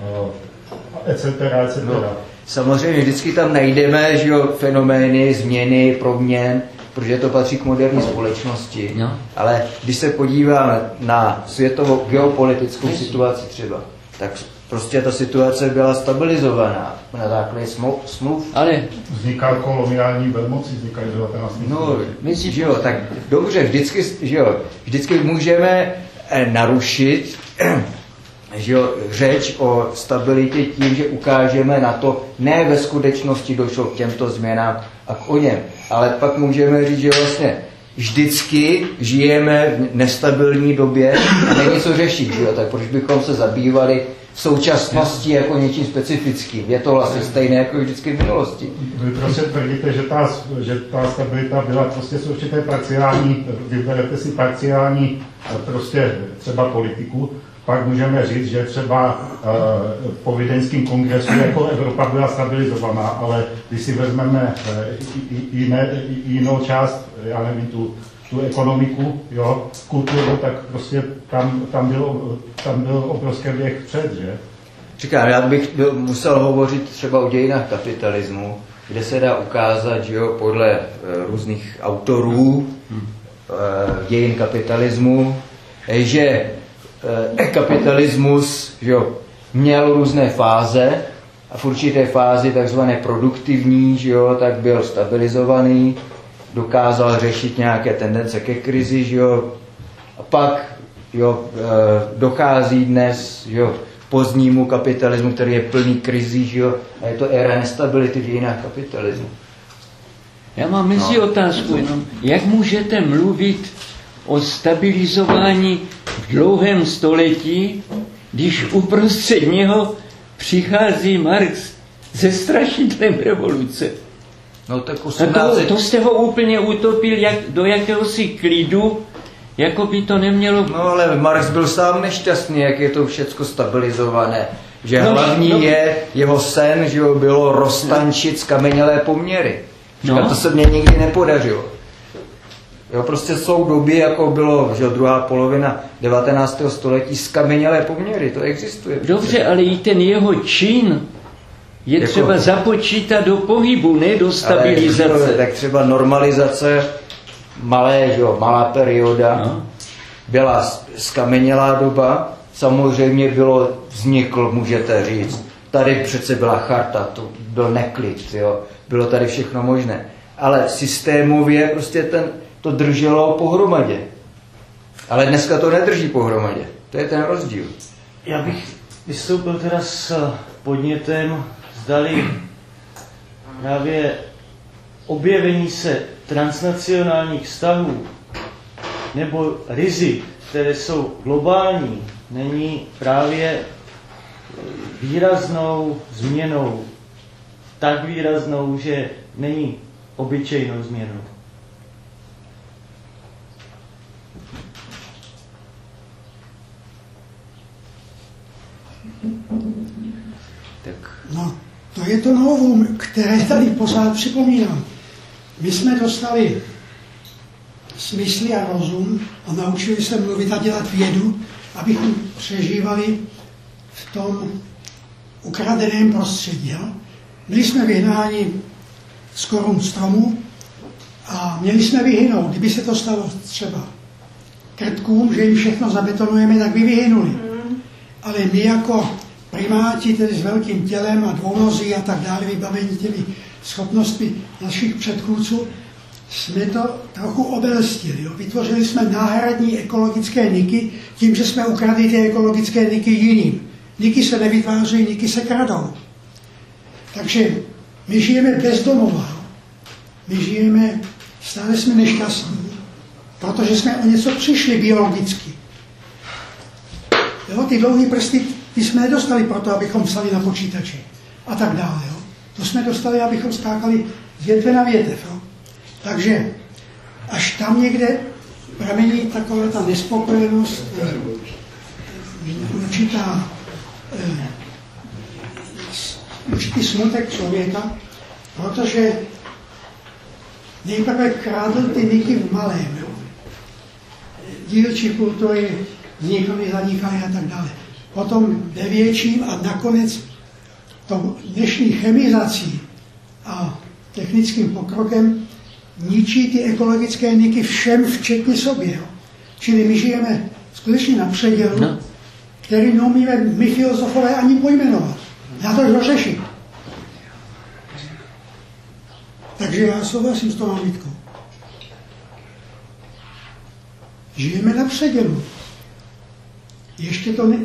eh, etc. etc. No, samozřejmě vždycky tam najdeme že jo, fenomény, změny, proměn, protože to patří k moderní společnosti. No. Ale když se podíváme na světovou geopolitickou situaci třeba, tak prostě ta situace byla stabilizovaná na základě smluv. Ale Vzniká koloniální velmoci, vznikají v 19. No, myslíš, že jo, tak dobře, vždycky, že jo, vždycky můžeme eh, narušit že jo, řeč o stabilitě tím, že ukážeme na to, ne ve skutečnosti došlo k těmto změnám a k o něm, ale pak můžeme říct, že vlastně vždycky žijeme v nestabilní době a není co řešit, že jo? tak proč bychom se zabývali v současnosti jako něčím specifickým. Je to vlastně stejné jako vždycky v minulosti. Vy prostě tvrdíte, že ta, že ta stabilita byla prostě z určité parciální, vyberete si parciální eh, prostě třeba politiku, pak můžeme říct, že třeba uh, po Vídeňském kongresu jako Evropa byla stabilizovaná, ale když si vezmeme uh, jiné, jinou část, já nevím, tu, tu ekonomiku, jo, kulturu, tak prostě tam, tam, byl, tam byl obrovský věk před, že? Říkám, já bych musel hovořit třeba o dějinách kapitalismu, kde se dá ukázat, že jo, podle e, různých autorů e, dějin kapitalismu, e, že kapitalismus že jo, měl různé fáze a v určité fázi takzvané produktivní, že jo, tak byl stabilizovaný, dokázal řešit nějaké tendence ke krizi, že jo, a pak jo, e, dochází dnes jo, k pozdnímu kapitalismu, který je plný krizí, že jo, a je to éra nestability v dějinách kapitalismu. já mám mezi otázku jenom, jak můžete mluvit o stabilizování v dlouhém století, když uprostřed něho přichází Marx se strašidlem revoluce. No tak A 18. to, to jste ho úplně utopil jak, do jakéhosi klidu, jako by to nemělo... No ale Marx byl sám nešťastný, jak je to všecko stabilizované. Že No, hlavní no. je, jeho sen, že jo, bylo roztančit skamenělé poměry. No. To se mně nikdy nepodařilo. Jo, prostě jsou doby, jako bylo že druhá polovina 19. století, skamenělé poměry, to existuje. Dobře, ale i ten jeho čin je Jako- třeba započítat do pohybu, ne do Ale, stabilizace. jo, tak třeba normalizace, malé, že jo, malá perioda, No. byla skamenělá doba, samozřejmě bylo, vznikl, můžete říct. Tady přece byla charta, to byl neklid, jo. bylo tady všechno možné. Ale systémově prostě ten, to drželo pohromadě. Ale dneska to nedrží pohromadě. To je ten rozdíl. Já bych vystoupil teda s podnětem, zdali právě objevení se transnacionálních vztahů nebo rizik, které jsou globální, není právě výraznou změnou, tak výraznou, že není obyčejnou změnou. Tak. To je to novum, které tady pořád připomínám. My jsme dostali smysly a rozum a naučili se mluvit a dělat vědu, abychom přežívali v tom ukradeném prostředí. Jo? Byli jsme vyhnáni z korun stromu a měli jsme vyhynout. Kdyby se to stalo třeba krtkům, že jim všechno zabetonujeme, tak by vyhynuli. Ale my jako primáti, tedy s velkým tělem a dvounozí a tak dále, vybavení těmi schopnostmi našich předchůdců, jsme to trochu obelstili. Jo. Vytvořili jsme náhradní ekologické niky tím, že jsme ukradli ty ekologické niky jiným. Niky se nevytvářejí, niky se kradou. Takže my žijeme bezdomová. My žijeme, stále jsme nešťastní, protože jsme o něco přišli biologicky. Jo, ty dlouhé prsty, ty jsme nedostali proto, abychom psali na počítači a tak dále. Jo. To jsme dostali, abychom skákali z větve na větev. Jo. Takže až tam někde pramení taková ta nespokojenost, eh, určitá, eh, určitý smutek člověka, protože nejprve krádl ty niky v malém. Jo. Dílčí kultury vznikaly, zanikaly a tak dále. Potom ve větším a nakonec tou dnešní chemizací a technickým pokrokem ničí ty ekologické niky všem, včetně sobě. Čili my žijeme skutečně na předělu, no. který neumíme my filozofové ani pojmenovat. Já to dořešit. Takže já souhlasím s tou námitkou. Žijeme na předělu. Ještě to ne,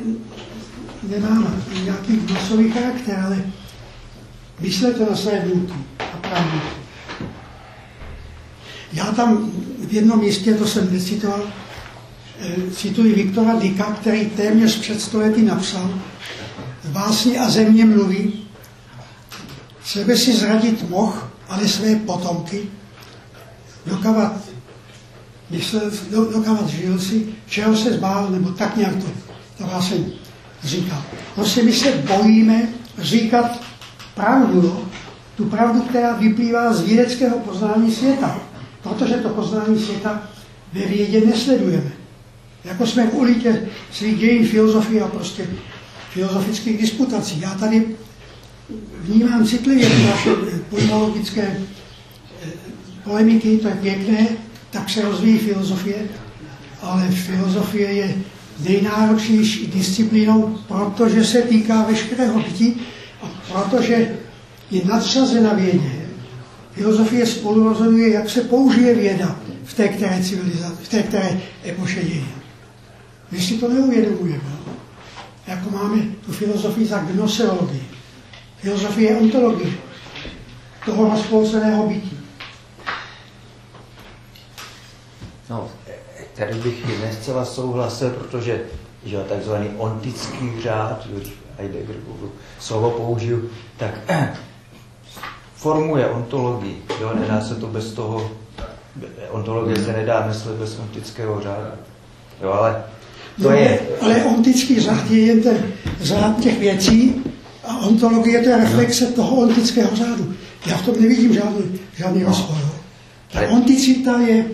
nemá nějaký masový charakter, ale myslete na své vnuky a právníky. Já tam v jednom místě, to jsem necitoval, eh, cituji Viktora Dika, který téměř před stolety napsal, Vásně a země mluví, sebe si zradit moh, ale své potomky, dokavat, myslel, dokavat žil si, čeho se zbál, nebo tak nějak to ta váseň říká. Prostě my se bojíme říkat pravdu, tu pravdu, která vyplývá z vědeckého poznání světa protože to poznání světa ve vědě nesledujeme. Jako jsme v ulitě svých dějin filozofie a prostě filozofických disputací. Já tady vnímám citlivě naše pojmologické eh, polemiky, to je pěkné, tak se rozvíjí filozofie, ale filozofie je nejnáročnější disciplínou, protože se týká veškerého bytí a protože je nadřazena vědě. Filozofie spolu rozhoduje, jak se použije věda v té které civilizaci, v té které epoše dějin. My si to neuvědomujeme. Jako máme tu filozofii za gnoseologii. Filozofie ontologie. Toho rozpolceného bytí. No, tady bych nescela souhlasil, protože že takzvaný ontický řád, když Heidegger slovo použiju, tak formuje ontologii. Jo? Nedá se to bez toho, ontologie se nedá myslet bez ontického řádu. Jo, ale to no, je... Ale ontický řád je jen ten řád těch věcí a ontologie to je reflexe toho ontického řádu. Já v tom nevidím žádný, žádný no. rozpor. Ta onticita je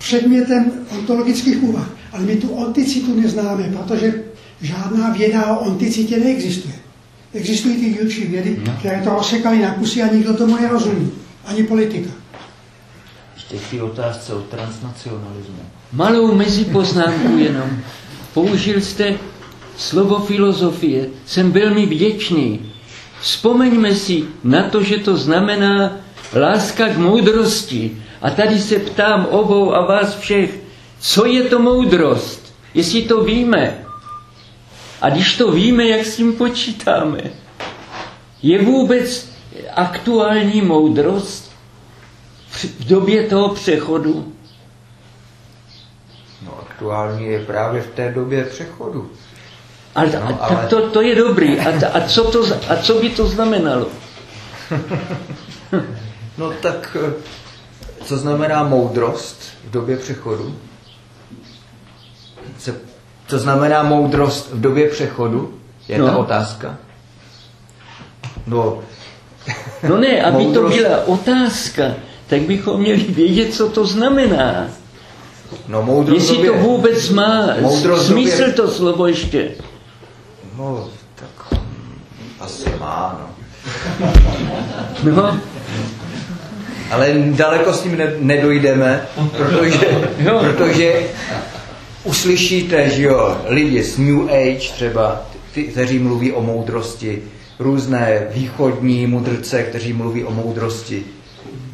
předmětem ontologických úvah. Ale my tu onticitu neznáme, protože žádná věda o onticitě neexistuje. Existují ty dílčí vědy, no. které to osekaly na kusy a nikdo tomu nerozumí. Ani politika. Ještě k té otázce o transnacionalismu. Malou mezi poznámku jenom. Použil jste slovo filozofie jsem velmi vděčný. Vzpomeňme si na to, že to znamená láska k moudrosti. A tady se ptám obou a vás všech, co je to moudrost? Jestli to víme. A když to víme, jak s tím počítáme? Je vůbec aktuální moudrost v době toho přechodu? No, aktuální je právě v té době přechodu. Ale, no, ale... Tak to, to je dobrý. A, a, co to, a co by to znamenalo? no tak, co znamená moudrost v době přechodu? Co, co znamená moudrost v době přechodu? Je no. ta otázka. No, no ne, aby moudrost... to byla otázka, tak bychom měli vědět, co to znamená. No, moudrost Jestli době... to vůbec má moudrost smysl době... to slovo ještě. No, tak asi má, no. No. Ale daleko s tím ne- nedojdeme, protože, protože uslyšíte, že jo, lidi z New Age třeba, ty, kteří mluví o moudrosti, různé východní mudrce, kteří mluví o moudrosti.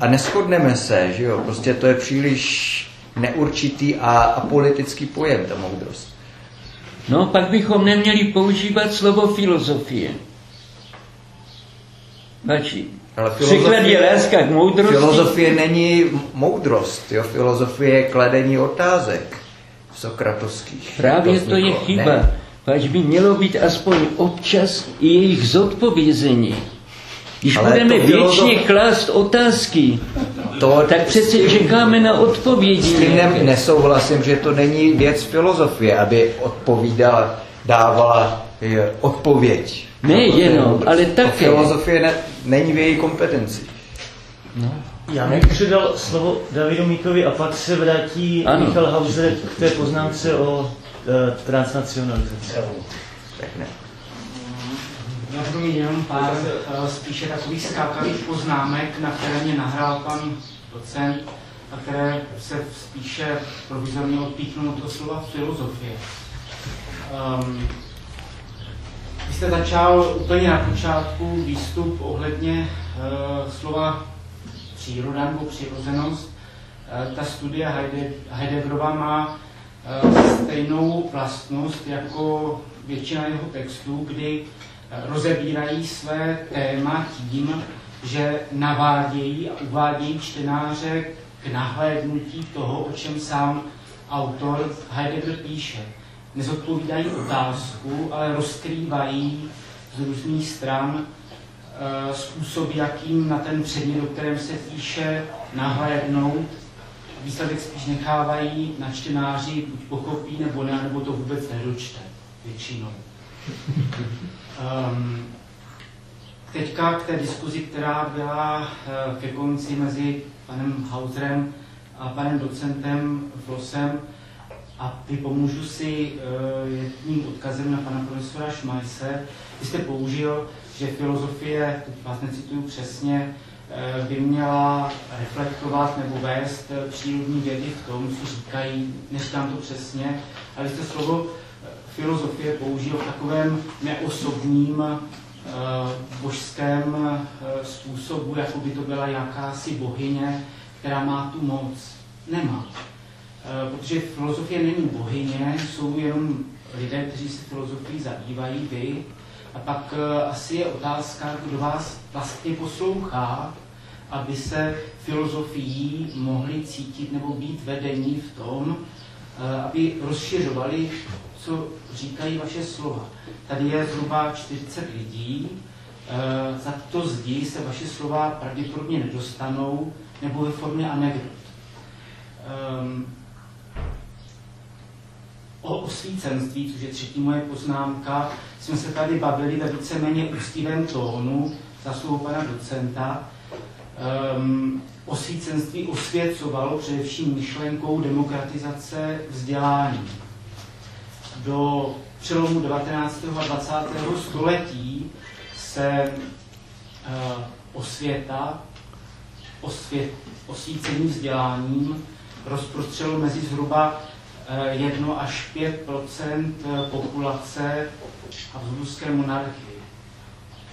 A neschodneme se, že jo, prostě to je příliš neurčitý a, a politický pojem, ta moudrost. No, pak bychom neměli používat slovo filozofie. Znači, Ale filozofie, je láska k moudrosti. Filozofie není moudrost, jo? filozofie je kladení otázek sokratovských. Právě to je chyba. Ne. Pač by mělo být aspoň občas i jejich zodpovězení. Když Ale budeme věčně filozof... klást otázky, to, tak přeci čekáme na odpovědi. S tím nesouhlasím, že to není věc filozofie, aby odpovídala, dávala odpověď. Ne jenom, ale také. Filozofie ne, není v její kompetenci. No. Já bych předal slovo Davidu Míkovi a pak se vrátí ano. Michal Hauser k té poznámce o uh, transnacionalizaci. Tak ne. Já budu mít jenom pár uh, spíše takových skákavých poznámek, na které mě nahrál pan docent a které se spíše provizorně odpíchnou od slova filozofie. Um, jste začal úplně na počátku výstup ohledně uh, slova příroda nebo přirozenost. Uh, ta studie Heideggerova má uh, stejnou vlastnost jako většina jeho textů, kdy rozebírají své téma tím, že navádějí a uvádějí čtenáře k nahlédnutí toho, o čem sám autor Heidegger píše. Nezodpovídají otázku, ale rozkrývají z různých stran e, způsob, jakým na ten předmět, o kterém se píše, nahlédnout. Výsledek spíš nechávají na čtenáři, buď pochopí nebo ne, nebo to vůbec nedočte většinou. Um, teďka k té diskuzi, která byla eh, ke konci mezi panem Hauserem a panem docentem Flosem a vypomůžu si eh, jedním odkazem na pana profesora Šmajse. Vy jste použil, že filozofie, teď vás necituju přesně, eh, by měla reflektovat nebo vést přírodní vědy v tom, co říkají, neříkám to přesně, ale jste slovo filozofie použil v takovém neosobním Eh, božském eh, způsobu, jako by to byla jakási bohyně, která má tu moc. Nemá. Eh, protože filozofie není bohyně, jsou jenom lidé, kteří se filozofií zabývají, vy. A pak asi je otázka, kdo vás vlastně poslouchá, aby se filozofií mohli cítit nebo být vedení v tom, aby rozšiřovali, co říkají vaše slova. Tady je zhruba 40 lidí, za to zdi se vaše slova pravděpodobně nedostanou, nebo ve formě anekdot. Um, o osvícenství, což je třetí moje poznámka, jsme se tady bavili ve víceméně ústivém tónu za slovo pana docenta. Um, osvícenství osvěcovalo především myšlenkou demokratizace vzdělání. Do přelomu 19. a 20. století se uh, osvěta, osvět, osvícení vzděláním rozprostřelo mezi zhruba 1 eh, až 5% populace Habsburské monarchie.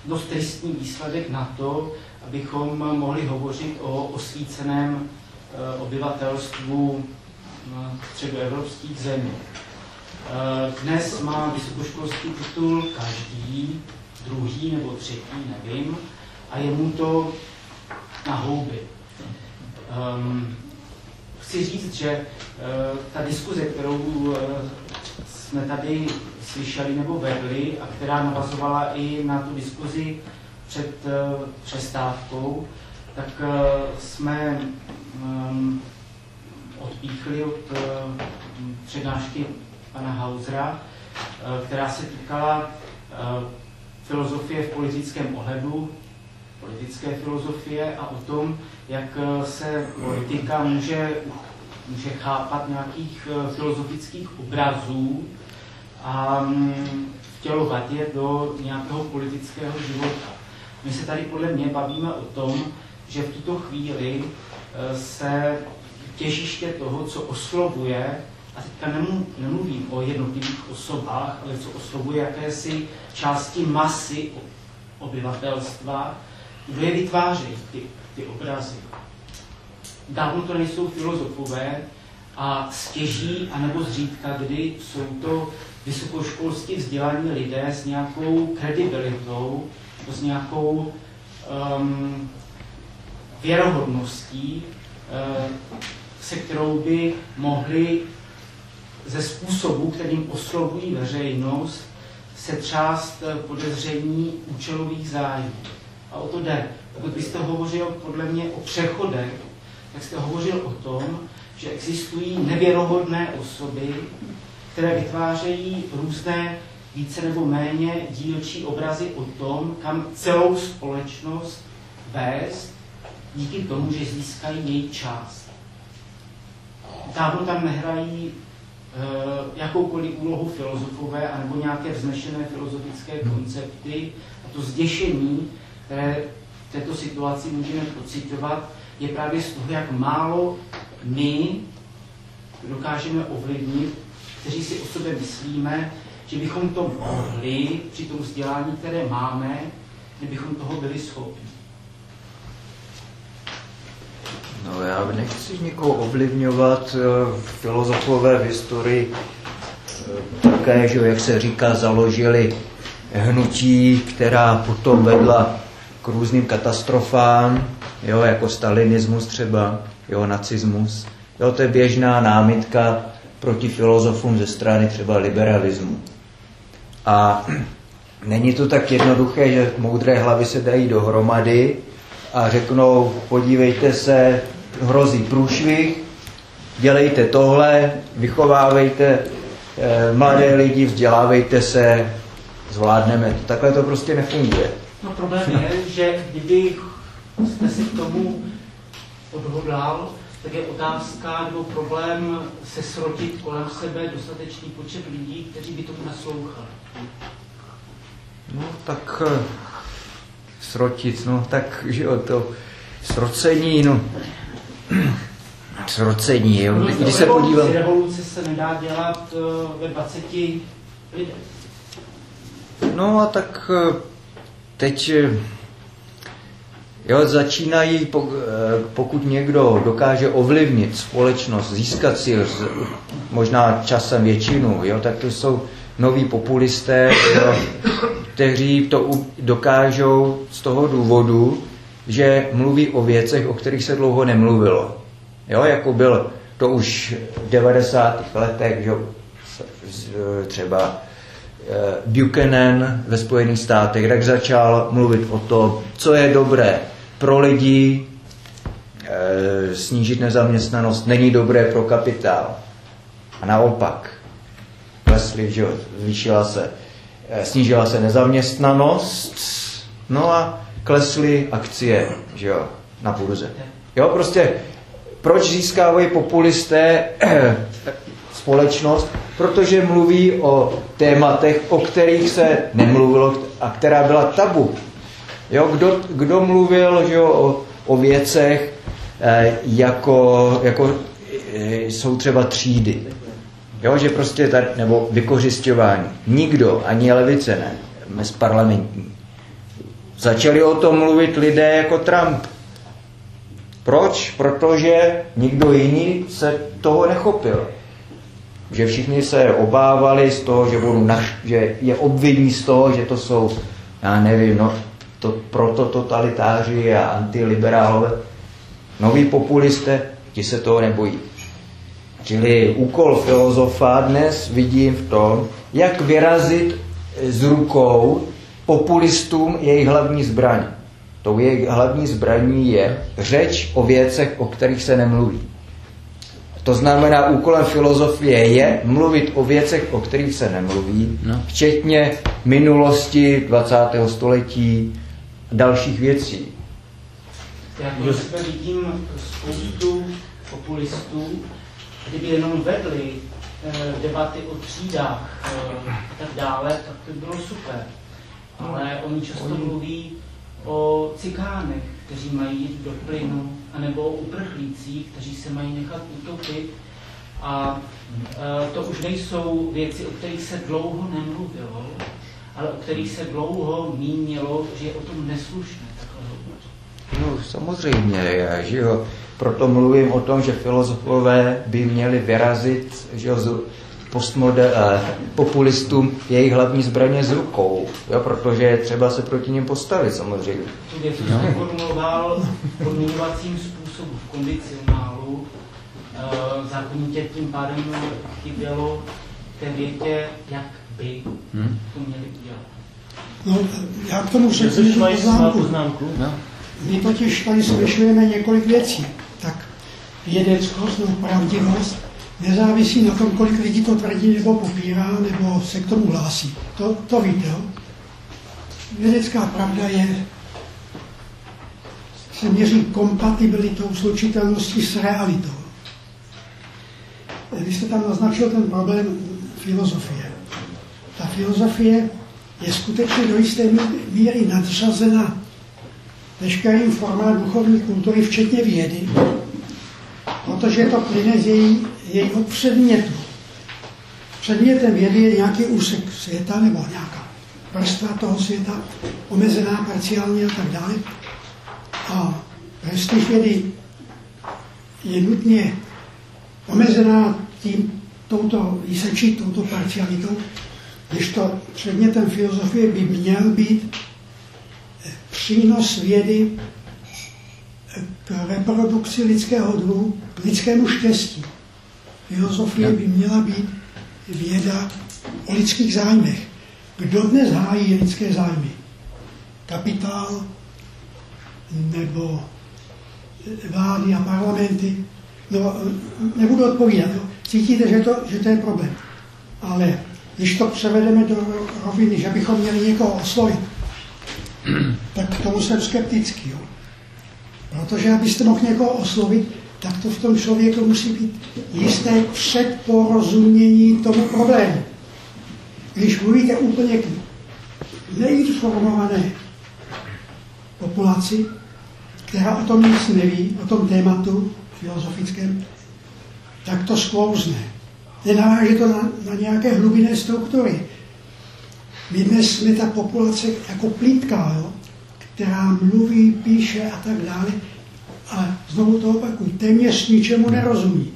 Dost tristní výsledek na to, abychom mohli hovořit o osvíceném eh, obyvatelstvu středoevropských zemí. Dnes má vysokoškolský titul každý, druhý nebo třetí, nevím, a je mu to na houby. Um, chci říct, že uh, ta diskuze, kterou uh, jsme tady slyšeli nebo vedli a která navazovala i na tu diskuzi před uh, přestávkou, tak jsme um, odpíchli od přednášky pana Hausera, která se týkala filozofie v politickém ohledu, politické filozofie a o tom, jak eh, se politika může, může chápat nějakých eh, filozofických obrazů a mm, vtělovat je do nějakého politického života. My se tady podle mě bavíme o tom, že v tuto chvíli eh, se těžiště toho, co oslovuje, a teďka nemluvím o jednotlivých osobách, ale co oslovuje jakési části masy obyvatelstva, kdo je vytvářejí, ty, ty obrazy. Dávno to nejsou filozofové a stěží, anebo zřídka, kdy jsou to vysokoškolsky vzdělaní lidé s nějakou kredibilitou, s nějakou um, věrohodností, uh, se kterou by mohli ze způsobu, kterým oslovují veřejnost, se třást podezření účelových zájmů. A o to jde. Pokud byste hovořil podle mě o přechodech, tak jste hovořil o tom, že existují nevěrohodné osoby, které vytvářejí různé více nebo méně dílčí obrazy o tom, kam celou společnost vést díky tomu, že získají její část. Dávno tam nehrají uh, jakoukoliv úlohu filozofové anebo nějaké vznešené filozofické koncepty a to zděšení, které v této situaci můžeme pocitovat, je právě z toho, jak málo my dokážeme ovlivnit, kteří si o sobě myslíme, že bychom to mohli při tom vzdělání, které máme, kdybychom toho byli schopni. No já nechci nikoho ovlivňovat. Eh, filozofové v historii eh, také, že jak se říká, založili hnutí, která potom vedla k různým katastrofám, jo, jako stalinismus třeba, jo, nacismus. Jo, to je běžná námitka proti filozofům ze strany třeba liberalismu. A není to tak jednoduché, že moudré hlavy se dají dohromady a řeknou, podívejte se, hrozí průšvih, dělejte tohle, vychovávejte eh, mladé lidi, vzdělávejte se, zvládneme to. Takhle to prostě nefunguje. No problém je, že kdyby jste si k tomu odhodlal, tak je otázka nebo problém se srotit kolem sebe dostatečný počet lidí, kteří by tomu naslouchali. No tak eh, srotit, no tak, že jo, to srocení, no srocení, jo. Když se podívám... Revoluce se nedá dělat uh, ve 20 lidech. No a tak uh, teď uh, jo, začínají, pokud někdo dokáže ovlivnit společnost, získat si možná časem většinu, jo, tak to jsou noví populisté, jo, kteří to dokážou z toho důvodu, že mluví o věcech, o kterých se dlouho nemluvilo. Jo, jako byl to už v 90. letech, že třeba eh, Buchanan ve Spojených státech, tak začal mluvit o tom, co je dobré pro lidi, eh, snížit nezaměstnanost není dobré pro kapitál. A naopak, klesli, že zvýšila se, eh, snížila se nezaměstnanost, no a klesly akcie že jo, na burze. Jo, prostě proč získávají populisté společnost? Protože mluví o tématech, o kterých se nemluvilo a která byla tabu. Jo, kdo, kdo mluvil že jo, o, o věcech, eh, jako, jako eh, jsou třeba třídy. Jo, že prostě tady, nebo vykořišťování. Nikdo, ani levice ne, z parlamentní. Začali o tom mluvit lidé jako Trump. Proč? Protože nikdo jiný se toho nechopil. Že všichni se obávali z toho, že, budou naš, že je obvidní z toho, že to jsou, já nevím, no, to, proto totalitáři a antiliberálové. Noví populisté, ti se toho nebojí. Čili úkol filozofa dnes vidím v tom, jak vyrazit z rukou populistům jejich hlavní zbraň. Tou jejich hlavní zbraní je řeč o věcech, o kterých se nemluví. To znamená, úkolem filozofie je mluvit o věcech, o kterých se nemluví, no. včetně minulosti 20. století a dalších věcí. Já sebe vidím spoustu populistů, kdyby jenom vedli eh, debaty o třídách eh, a tak dále, tak to by bylo super. Ale oni často mluví o cikánech, kteří mají jít do plynu, anebo o uprchlících, kteří se mají nechat utopit. A e, to už nejsou věci, o kterých se dlouho nemluvilo, ale o kterých se dlouho mínilo, že je o tom neslušné No samozřejmě, že jo, proto mluvím o tom, že filozofové by měli vyrazit že jo, postmoder, eh, populistům jejich hlavní zbraně z rukou, jo, protože je třeba se proti ním postavit samozřejmě. Věc no. formuloval podmíňovacím způsobu v kondicionálu, eh, zákonitě tím pádem chybělo té větě, jak by hmm. to měli udělat. No, já k tomu řeknu poznámku. poznámku. No. My totiž tady slyšujeme několik věcí. Tak vědeckost nebo pravdivost nezávisí na tom, kolik lidí to tvrdí nebo popírá, nebo se k tomu hlásí. To, to víte, jo? Vědecká pravda je, se měří kompatibilitou, slučitelností s realitou. Vy jste tam naznačil ten problém filozofie. Ta filozofie je skutečně do jisté míry nadřazena veškerým formám duchovní kultury, včetně vědy, protože to plyne z její jejího předmětu. Předmětem vědy je nějaký úsek světa nebo nějaká vrstva toho světa, omezená parciálně a tak dále. A prestiž vědy je nutně omezená tím, touto výsečí, touto parcialitou, když to předmětem filozofie by měl být přínos vědy k reprodukci lidského druhu, k lidskému štěstí. Filozofie by měla být věda o lidských zájmech. Kdo dnes hájí lidské zájmy? Kapitál nebo vlády a parlamenty? No, nebudu odpovídat. Jo. Cítíte, že to, že to je problém. Ale když to převedeme do roviny, že bychom měli někoho oslovit, tak k tomu jsem skeptický. Jo. Protože abyste mohl někoho oslovit, tak to v tom člověku musí být jisté předporozumění tomu problému. Když mluvíte úplně k neinformované populaci, která o tom nic neví, o tom tématu filozofickém, tak to sklouzne. Nenaváže to na, na nějaké hlubinné struktury. My dnes jsme ta populace jako plítká, jo, která mluví, píše a tak dále, ale znovu to opakuju, téměř ničemu nerozumí.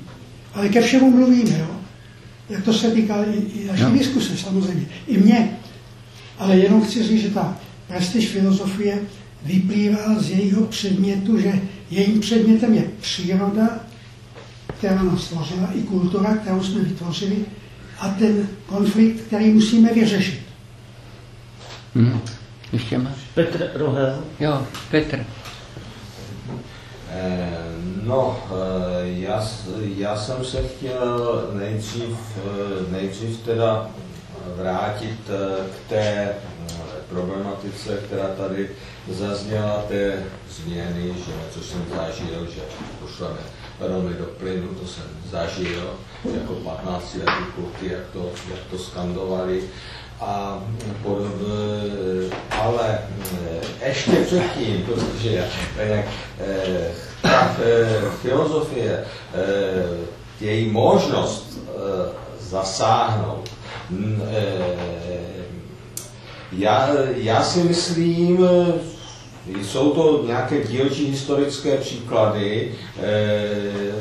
Ale ke všemu mluvíme, jo? Jak to se týká i, i naší no. diskuse samozřejmě, i mě. Ale jenom chci říct, že ta prestiž filozofie vyplývá z jejího předmětu, že jejím předmětem je příroda, která nás stvořila, i kultura, kterou jsme vytvořili, a ten konflikt, který musíme vyřešit. Hmm. Ještě máš? Petr Rohel. Jo, Petr. Eh, no, eh, já, já jsem se chtěl nejdřív, eh, nejdřív teda vrátit k té problematice, která tady zazněla, té změny, že, co jsem zažil, že pošleme Romy do plynu, to jsem zažil jako 15 letý kluky, jak to, jak to skandovali a podobně, ale ještě předtím, protože jak, ta filozofie, její možnost zasáhnout. Já, já si myslím, jsou to nějaké dílčí historické příklady, eh,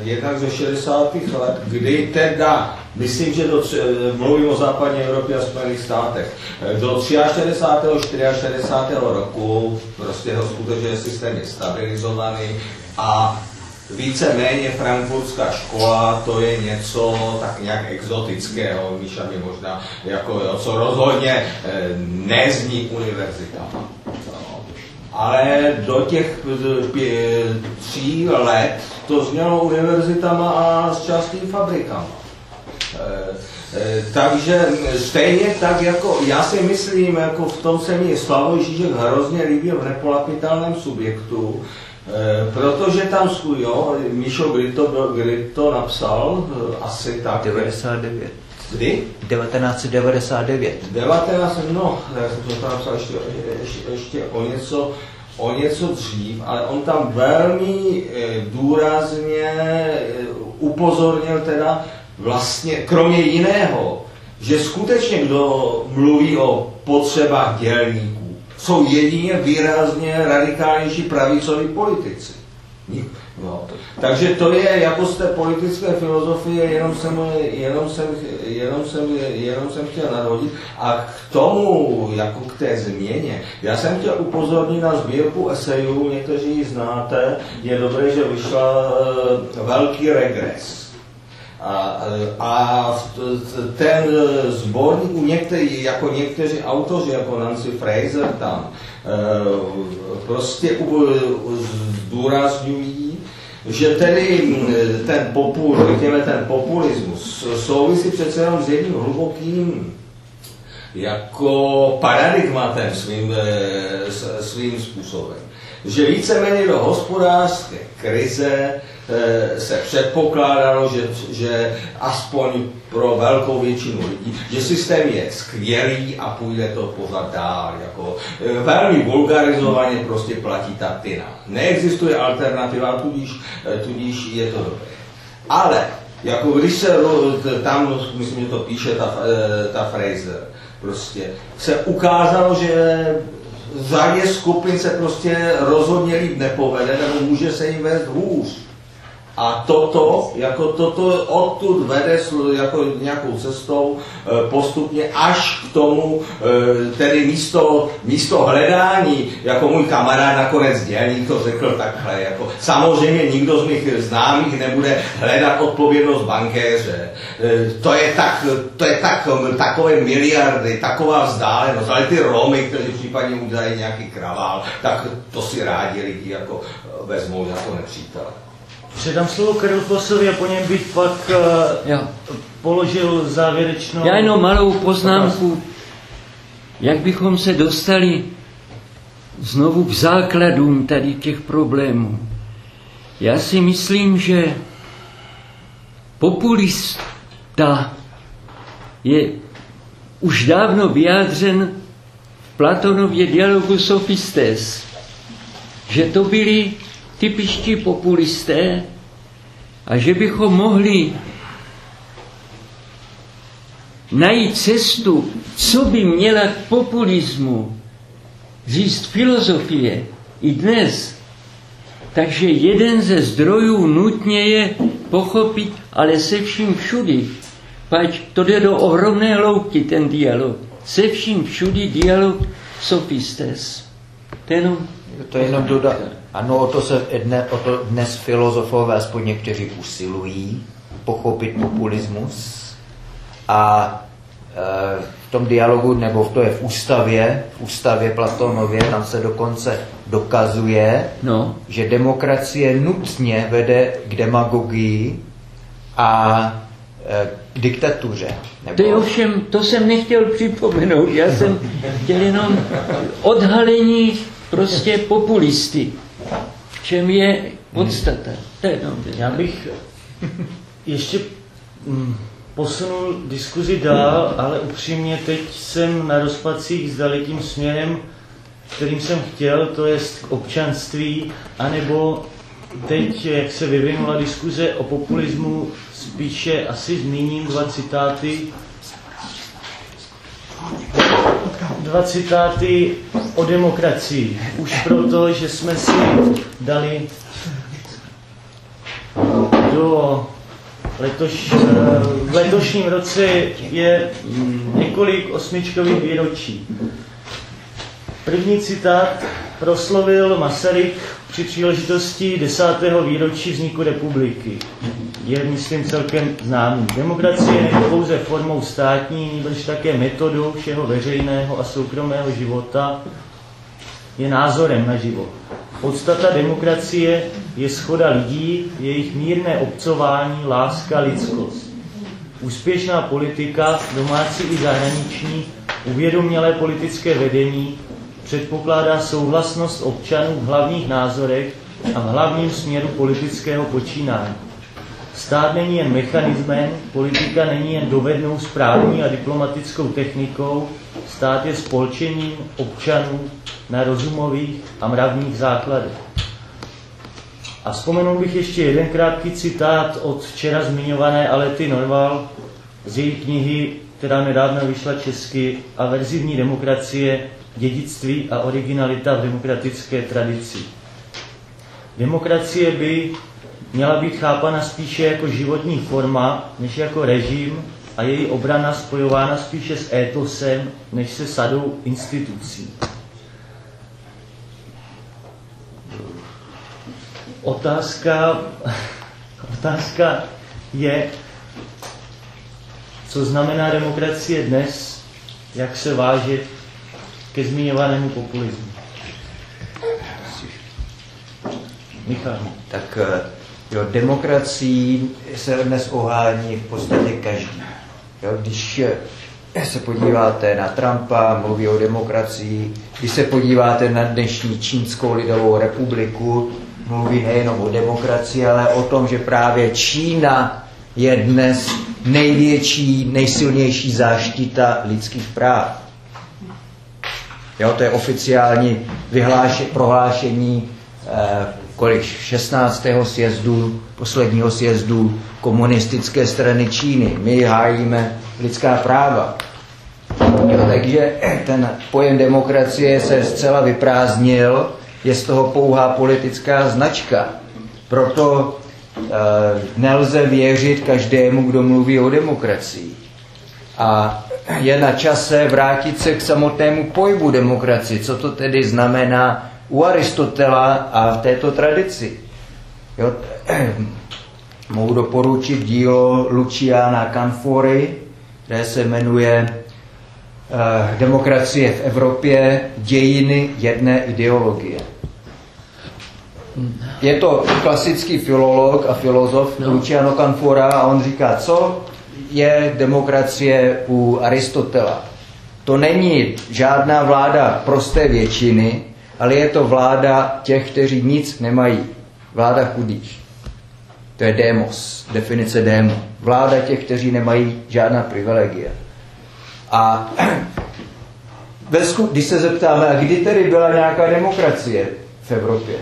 jednak ze 60. let, kdy teda, myslím, že do, eh, mluvím o západní Evropě a Spojených státech, eh, do 63. 64. roku prostě ho skutečně systém je stabilizovaný a víceméně frankfurtská škola, to je něco tak nějak exotického, Míša mi možná, jako, co rozhodně eh, nezní univerzitama. Ale do těch eh, tří let to znělo univerzitama a s částí fabrikama. Eh, eh, Takže stejně tak jako, já si myslím, jako v tom se mi Slavoj Žižek hrozně líbil v nepolapitelném subjektu, protože tam, sku- jo, Míšo, kdy to, byl- kdy to napsal, asi tak. 99. Kdy? 1999. 19, no, já jsem to napsal ještě, ještě, ještě o něco, o něco dřív, ale on tam velmi eh, důrazně eh, upozornil teda vlastně, kromě jiného, že skutečně kdo mluví o potřebách dělníků, jsou jedině výrazně radikálnější pravicoví politici. Nik- No. Takže to je jako z té politické filozofie, jenom jsem, jenom jsem, jenom jsem, jenom jsem chtěl nadhodit. A k tomu, jako k té změně, já jsem chtěl upozornit na sbírku esejů, někteří ji znáte, je dobré, že vyšla eh, Velký regres. A, a v- ten sborník, u některý, jako někteří autoři, jako Nancy Fraser tam, eh, prostě zdůrazňují, že tedy mm, ten popul, řekněme ten populismus souvisí přece jenom s jedním hlubokým jako paradigmatem svým, eh, svým způsobem. Že víceméně do hospodářské krize se předpokládalo, že, že aspoň pro velkou většinu lidí, že systém je skvělý a půjde to pořád dál. Jako, eh, velmi vulgarizovaně prostě platí ta tyna. Neexistuje alternativa, tudíž, eh, tudíž je to dobré. Ale jako když se tam, myslím, že to píše ta, eh, ta Fraser, prostě se ukázalo, že řadě skupin se prostě rozhodně líp nepovede, nebo může se jim vést hůř. A toto, jako toto odtud vede jako nějakou cestou eh, postupně až k tomu, eh, tedy místo, místo hledání, jako můj kamarád nakonec dělník to řekl takhle, jako samozřejmě nikdo z mých známých nebude hledat odpovědnost bankéře. Eh, To je tak, to je tak, takové miliardy, taková vzdálenost, ale ty Romy, kteří případně udělají nějaký kravál, tak to si rádi lidi jako vezmou jako nepřítele. Předám slovo Karlu Fosovi a po něm bych pak uh, Jo. položil závěrečnou... Já jenom malou poznámku, jak bychom se dostali znovu k základům tady těch problémů. Já si myslím, že populista je už dávno vyjádřen v Platonově dialogu Sophistes, že to byli typičtí populisté a že bychom mohli najít cestu, co by měla k populismu říct filozofie i dnes. Takže jeden ze zdrojů nutně je pochopit, ale se vším všudy. Pač to jde do ohromné hloubky, ten dialog. Se vším všudy dialog sophistes. To je jenom To je jenom dodat. Ano, o to se dne, o to dnes filozofové, aspoň někteří usilují, pochopit populismus. A e, v tom dialogu, nebo to je v ústavě, v ústavě Platonově, tam se dokonce dokazuje, No. že demokracie nutně vede k demagogii a e, k diktatuře. To je ovšem, to jsem nechtěl připomenout, já jsem chtěl jenom odhalení prostě populisty. Čem je podstata. To je. Já bych ještě mm, posunul diskuzi dál, ale upřímně teď jsem na rozpacích s dalekým směrem, kterým jsem chtěl, to je k občanství, anebo teď, jak se vyvinula diskuze o populismu, spíše asi zmíním dva citáty. Dva citáty o demokracii. Už proto, že jsme si dali do letoš, v letošním roce je několik osmičkových výročí. První citát proslovil Masaryk při příležitosti desátého výročí vzniku republiky. Je, myslím, celkem známý. Demokracie není pouze formou státní, nebož také metodou všeho veřejného a soukromého života, je názorem na život. Podstata demokracie je schoda lidí, jejich mírné obcování, láska, lidskost. Úspěšná politika, domácí i zahraniční, uvědomělé politické vedení předpokládá souhlasnost občanů v hlavních názorech a v hlavním směru politického počínání. Stát není jen mechanismem, politika není jen dovednou správní a diplomatickou technikou, stát je spolčením občanů na rozumových a mravních základech. A vzpomenul bych ještě jeden krátký citát od včera zmiňované Alety Norval z její knihy, která nedávno vyšla česky, Averzivní demokracie, dědictví a originalita v demokratické tradici. Demokracie by měla být chápana spíše jako životní forma, než jako režim a její obrana spojována spíše s étosem, než se sadou institucí. Otázka, otázka je, co znamená demokracie dnes, jak se vážit ke zmiňovanému populismu. Michal. Tak eh, jo, demokracií se dnes ohání v podstatě každý. Jo, když eh, se podíváte na Trumpa, mluví o demokracii, když se podíváte na dnešní Čínskou lidovou republiku, mluví nejenom o demokracii, ale o tom, že právě Čína je dnes největší, nejsilnější záštita lidských práv. Jo, to je oficiální vyhláše, prohlášení eh, kolik 16. sjezdu, posledního sjezdu komunistické strany Číny. My hájíme lidská práva. Jo, takže ten pojem demokracie se zcela vyprázdnil, je z toho pouhá politická značka. Proto e, nelze věřit každému, kdo mluví o demokracii. A je na čase vrátit se k samotnému pojmu demokracie. Co to tedy znamená u Aristotela a v této tradici? Jo, mohu doporučit dílo Luciana Canfory, které se jmenuje eh, Demokracie v Evropě, dějiny jedné ideologie. Je to klasický filolog a filozof no. Luciano Canfora a on říká, co je demokracie u Aristotela. To není žádná vláda prosté většiny, ale je to vláda těch, kteří nic nemají. Vláda chudých. To je demos, definice démo. Vláda těch, kteří nemají žádná privilegia. A když se zeptáme, a kdy tedy byla nějaká demokracie v Evropě?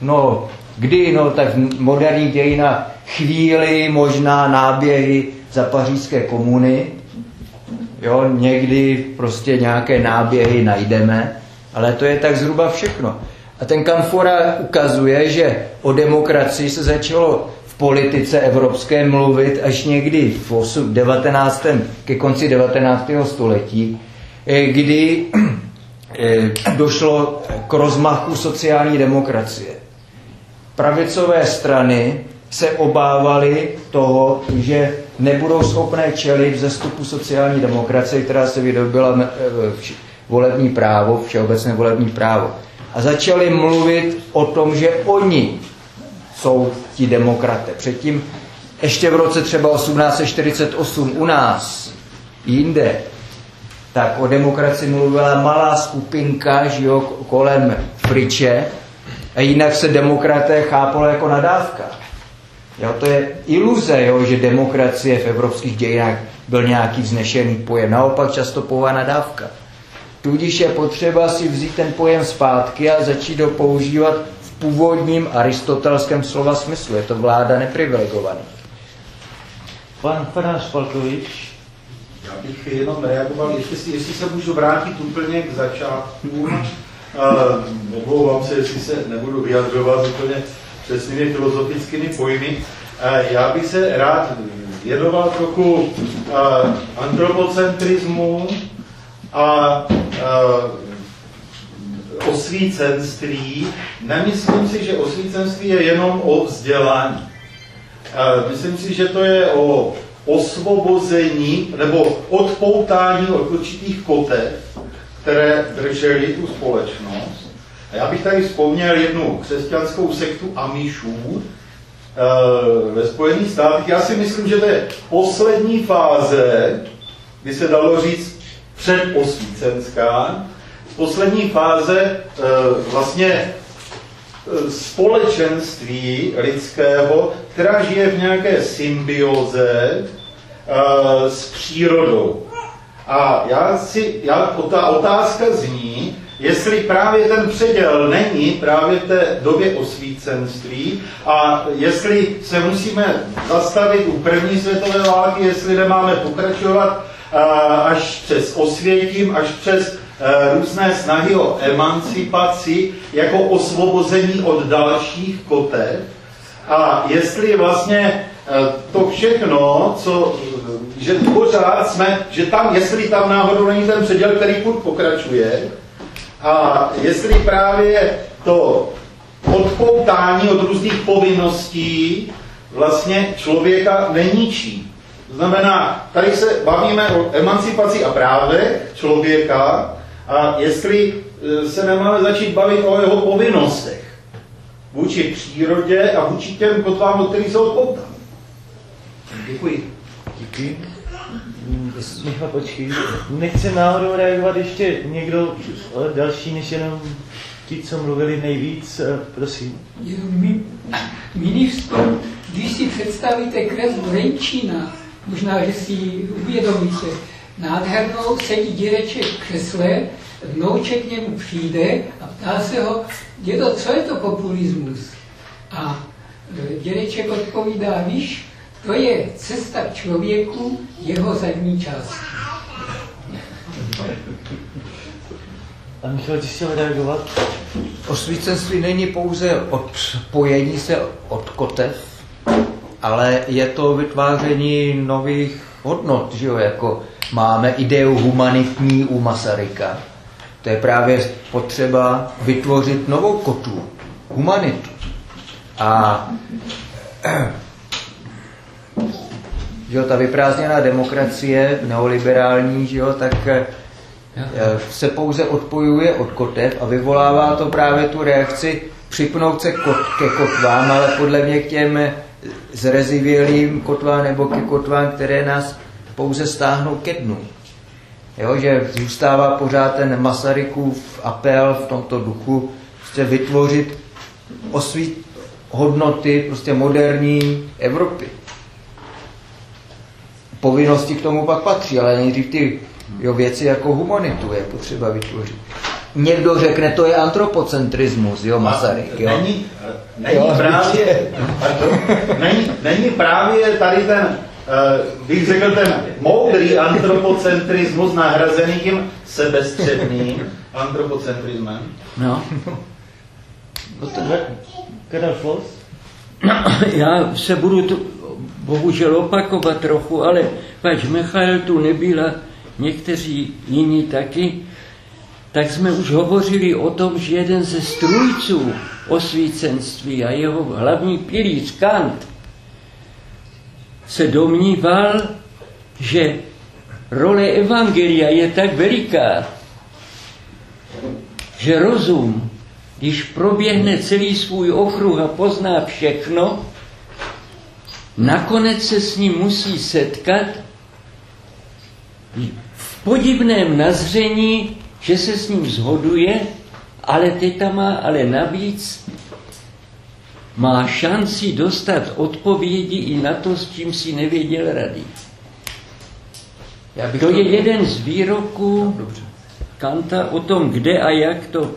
No, kdy? No, tak v moderních dějinách chvíli, možná náběhy za pařížské komuny. Jo, někdy prostě nějaké náběhy najdeme, ale to je tak zhruba všechno. A ten Kamfora ukazuje, že o demokracii se začalo v politice evropské mluvit až někdy v 8, 19. ke konci 19. století, eh, kdy eh, došlo k rozmachu sociální demokracie. Pravicové strany se obávali toho, že nebudou schopné čelit zestupu sociální demokracie, která se vydobila eh, volební právo, všeobecné volební právo. A začali mluvit o tom, že oni jsou ti demokraté. Předtím, ještě v roce třeba 1848 u nás, jinde, tak o demokracii mluvila malá skupinka, že kolem Friče, a jinak se demokraté chápalo jako nadávka. Jo, to je iluze, jo, že demokracie v evropských dějinách byl nějaký vznešený pojem. Naopak často pouhá nadávka. Tudíž je potřeba si vzít ten pojem zpátky a začít ho používat v původním aristotelském slova smyslu. Je to vláda neprivilegovaných. Pan farář Palkovič. Já bych jenom reagoval, jestli, si, jestli se můžu vrátit úplně k začátku. Omlouvám se, jestli se nebudu vyjadřovat úplně přesnými filozofickými pojmy. Já bych se rád věnoval trochu antropocentrismu a osvícenství. Nemyslím si, že osvícenství je jenom o vzdělání. Myslím si, že to je o osvobození nebo odpoutání od určitých kotev, které držely tu společnost. A já bych tady vzpomněl jednu křesťanskou sektu Amišů e, ve Spojených státech. Já si myslím, že to je poslední fáze, by se dalo říct předosvícenská, poslední fáze e, vlastně společenství lidského, která žije v nějaké symbioze uh, s přírodou. A já si, já, ta otázka zní, jestli právě ten předěl není právě v té době osvícenství a jestli se musíme zastavit u první světové války, jestli nemáme pokračovat uh, až přes osvětím, až přes Eh, různé snahy o emancipaci jako osvobození od dalších kotev. A jestli vlastně eh, to všechno, co, že pořád jsme, že tam, jestli tam náhodou není ten předěl, který pokračuje, a jestli právě to odpoutání od různých povinností vlastně člověka neníčí. To znamená, tady se bavíme o emancipaci a právech člověka, a jestli e, se nemáme začít bavit o jeho povinnostech vůči přírodě a vůči těm kotvám, od kterých se odpoutal. Děkuji. Díky. Michal, počkej. Nechce náhodou reagovat ještě někdo další, než jenom ti, co mluvili nejvíc, e, prosím. Ministr, když si představíte kresbu Renčína, možná, že si uvědomíte, nádhernou sedí dědeček v křesle, vnouček k němu přijde a ptá se ho, dědo, co je to populismus? A e, dědeček odpovídá, víš, to je cesta k člověku jeho zadní části. A Michal, ty chtěl reagovat? Osvícenství není pouze odpojení se od kotev, ale je to vytváření nových hodnot, že jo, jako máme ideu humanitní u Masaryka. To je právě potřeba vytvořit novou kotu, humanitu. A že jo, ta vyprázdněná demokracie, neoliberální, že jo, tak eh, se pouze odpojuje od kotev a vyvolává to právě tu reakci připnout se kot, ke kotvám, ale podle mě k těm zrezivělým kotvám nebo ke kotvám, které nás pouze stáhnou ke dnu. Jo, že zůstává pořád ten Masarykův apel v tomto duchu, prostě vytvořit osvít hodnoty prostě moderní Evropy. Povinnosti k tomu pak patří, ale nejdřív ty jo, věci jako humanitu je potřeba vytvořit. Někdo řekne, to je antropocentrismus, jo, Masaryk, jo. Není, není, jo, právě, není, není právě tady ten uh, bych řekl, ten moudrý antropocentrismus nahrazený tím sebestředným antropocentrismem. No. no to Flos? Já se budu bohužel opakovat trochu, ale pač Michal tu nebyla, někteří jiní taky, tak jsme už hovořili o tom, že jeden ze strůjců osvícenství a jeho hlavní pilíř Kant se domníval, že role Evangelia je tak veliká, že rozum, když proběhne celý svůj okruh a pozná všechno, nakonec se s ním musí setkat v podivném nazření, že se s ním zhoduje, ale teď tam má ale navíc má šanci dostat odpovědi i na to, s čím si nevěděl rady. Já bych to je jeden z výroků Kanta o tom, kde a jak to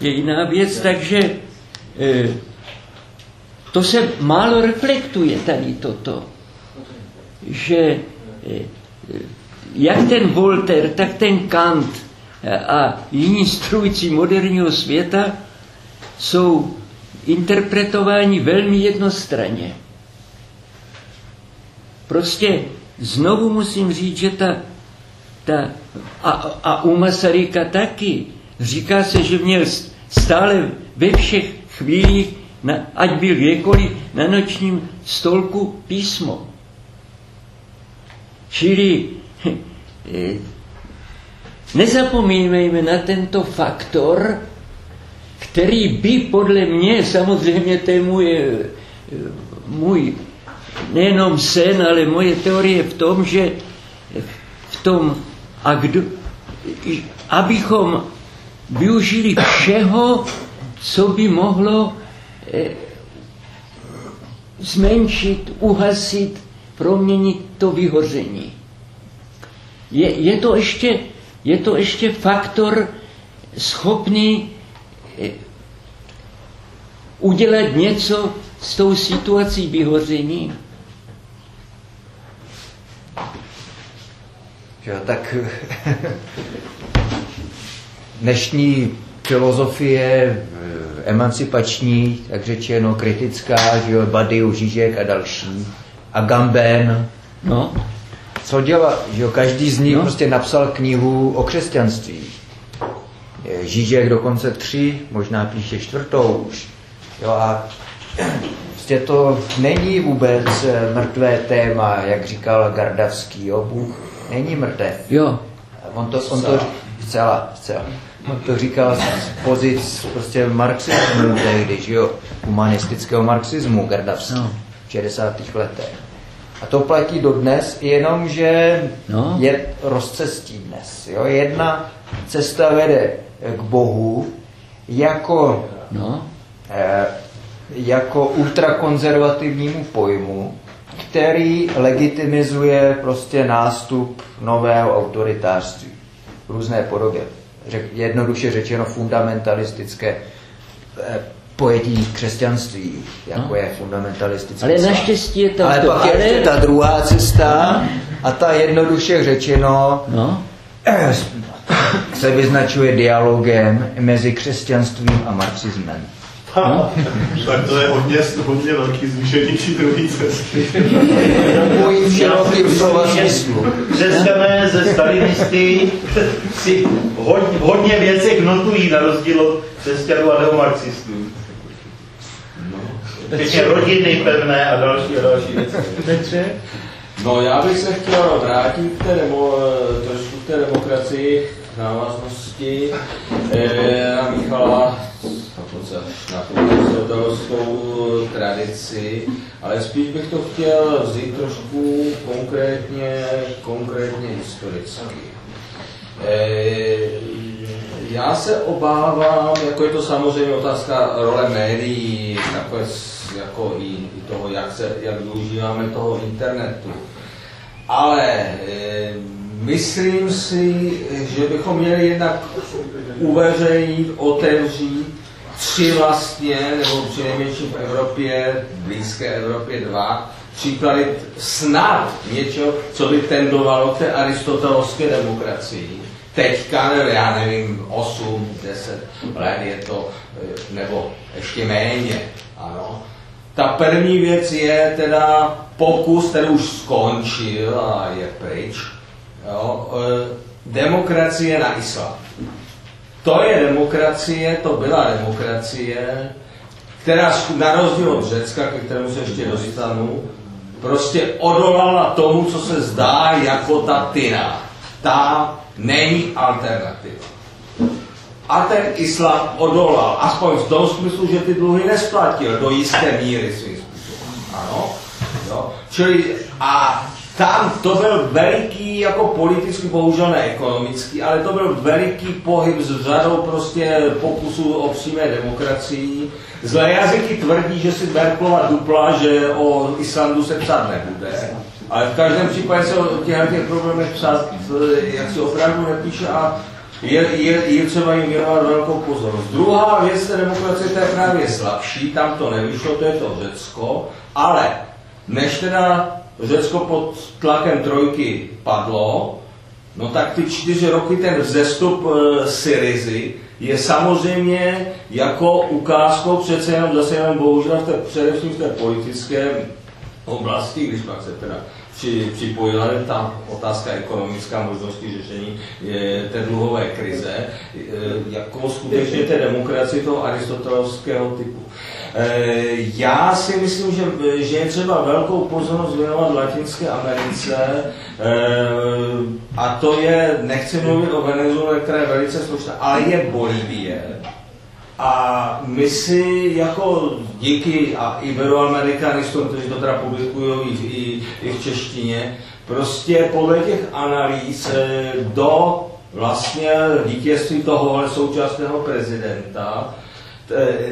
je jiná věc, takže eh, to se málo reflektuje tady toto, že eh, jak ten Voltaire, tak ten Kant a jiní strůjci moderního světa jsou interpretováni velmi jednostranně. Prostě znovu musím říct, že ta, ta a, a u Masaryka taky, říká se, že měl stále ve všech chvílích, na, ať byl kdekoliv, na nočním stolku písmo. Čili eh, nezapomínejme na tento faktor, který by podle mě, samozřejmě to je můj, eh, můj nejenom sen, ale moje teorie v tom, že v tom, a kdo, abychom využili všeho, co by mohlo zmenšit, uhasit, proměnit to vyhoření. Je, je, to ještě, je to ještě faktor schopný eh, udělat něco s tou situací vyhoření. Jo, tak dnešní filozofie eh, emancipační, tak řečeno kritická, že jo, Badiou, Žižek a další, Agamben, no. co dělá, že jo, každý z nich no. prostě napsal knihu o křesťanství. Žižek dokonce tři, možná píše čtvrtou už. Jo, a prostě to není vůbec eh, mrtvé téma, jak říkal Gardavský, jo, Bůh není mrtev. Jo. On to, on to zcela, zcela. On to říkal z pozic prostě marxismu tehdy, že jo, humanistického marxismu Gardavský no. v 60. letech. A to platí dodnes, jenomže no. je rozcestí dnes. Jo? Jedna cesta vede k Bohu jako, no. eh, jako ultrakonzervativnímu pojmu, který legitimizuje prostě nástup nového autoritářství v různé podobě. Řek, jednoduše řečeno fundamentalistické eh, pojetí křesťanství, jako no. je fundamentalistické. Ale naštěstí je to Ale to, pak ale... je ta druhá cesta a ta jednoduše řečeno no. se vyznačuje dialogem mezi křesťanstvím a marxismem. No. tak to je hodně, hodně velký zvýšení při druhé cesty. Můj široký slova smyslu. Křesťané ze stalinisty si hodně, hodně věcech notují na rozdíl od křesťanů a neomarxistů. Včetně rodiny pevné a další a další věci. Petře? No já bych se chtěl vrátit k té, demo, trošku k té demokracii, k návaznosti eh, na Michala na aristotelovskou tradici, ale spíš bych to chtěl vzít trošku konkrétně, konkrétně historicky. E, já se obávám, jako je to samozřejmě otázka role médií, takové jako i, i toho, jak, se, jak využíváme toho internetu. Ale e, myslím si, že bychom měli jednak uveřejnit, otevřít tři vlastně, nebo při nejmenším v Evropě, blízké Evropě dva, příklady snad něčeho, co by tendovalo k té aristotelovské demokracii. Teďka, nebo já nevím, 8, 10 let je to, nebo ještě méně, ano. Ta první věc je teda pokus, který už skončil a je pryč, jo, e, demokracie na islám. To je demokracie, to byla demokracie, která na rozdíl od Řecka, ke kterému se ještě dostanu, prostě odolala tomu, co se zdá jako ta tyra. Ta není alternativa. A ten islám odolal, aspoň v tom smyslu, že ty dluhy nesplatil do jisté míry svým způsobem. Ano. Jo. Čili a tam to byl veliký, jako politicky, bohužel ne ekonomický, ale to byl veliký pohyb s řadou prostě pokusů o přímé demokracii. Zlé jazyky tvrdí, že si Merklova dupla, že o Islandu se psát nebude. Ale v každém případě se o těch, těch problémech psát, jak si opravdu nepíše a je, je, je třeba jim věnovat velkou pozornost. Druhá věc té demokracie, ta je právě slabší, tam to nevyšlo, to je to Řecko, ale než teda Řecko pod tlakem trojky padlo, no tak ty čtyři roky ten vzestup e, Syrizy je samozřejmě jako ukázkou přece jenom zase jenom bohužel v té, především v té politické oblasti, když pak se teda při, připojila ta otázka ekonomická možnosti řešení je, té dluhové krize, e, jako skutečně té demokracie toho aristotelovského typu. E, já si myslím, že, že je třeba velkou pozornost věnovat Latinské Americe e, a to je, nechci mluvit o Venezuele, která je velice složitá, ale je Bolívie. A my si jako díky a iberoamerikanistům, kteří to teda publikují i, i, i v češtině, prostě podle těch analýz do vlastně vítězství toho současného prezidenta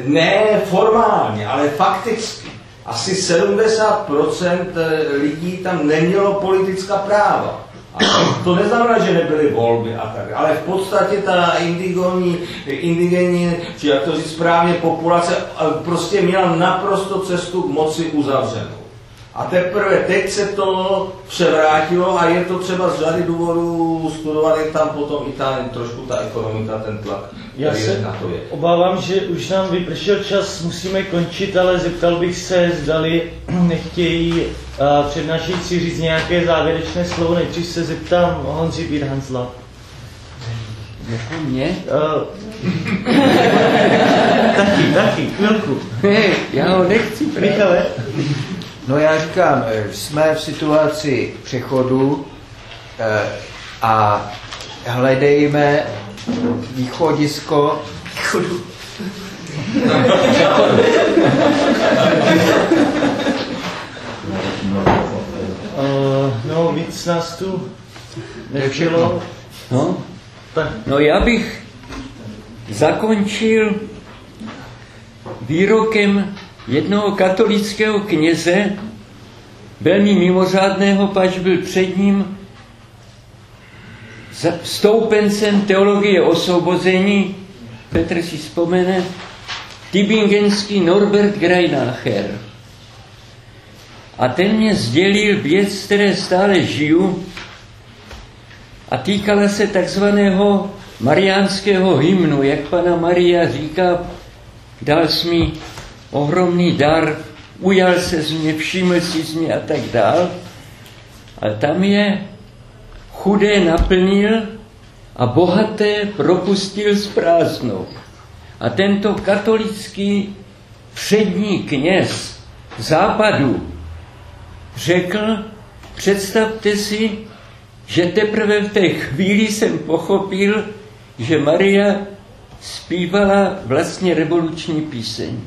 ne formálně, ale fakticky. Asi 70% lidí tam nemělo politická práva. A to neznamená, že nebyly volby a tak, ale v podstatě ta indigenní, indigenní či jak to říct správně, populace prostě měla naprosto cestu k moci uzavřenou. A teprve teď se to převrátilo a je to třeba z řady důvodů studovat, jak tam potom i ta, trošku ta ekonomika, ten tlak, Já se na to je. obávám, že už nám vypršel čas, musíme končit, ale zeptal bych se, zdali nechtějí uh, přednášející říct nějaké závěrečné slovo, nejdřív se zeptám Honzi Birhansla. Jako mě? Uh, taky, taky, chvilku. Ne, já ho nechci. Michale? No já říkám, eh, jsme v situaci přechodu eh, a hledejme východisko. Uh, no, víc nás tu nebylo. No, Tak. No já bych zakončil výrokem jednoho katolického kněze, velmi mimořádného, pač byl před ním stoupencem teologie osvobození, Petr si vzpomene, Tübingenský Norbert Greinacher. A ten mě sdělil věc, které stále žiju, a týkala se takzvaného mariánského hymnu, jak pana Maria říká, dal jsi mi ohromný dar, ujal se z mě, všiml si z mě a tak dál. A tam je chudé naplnil a bohaté propustil s prázdnou. A tento katolický přední kněz západu řekl, představte si, že teprve v té chvíli jsem pochopil, že Maria zpívala vlastně revoluční píseň.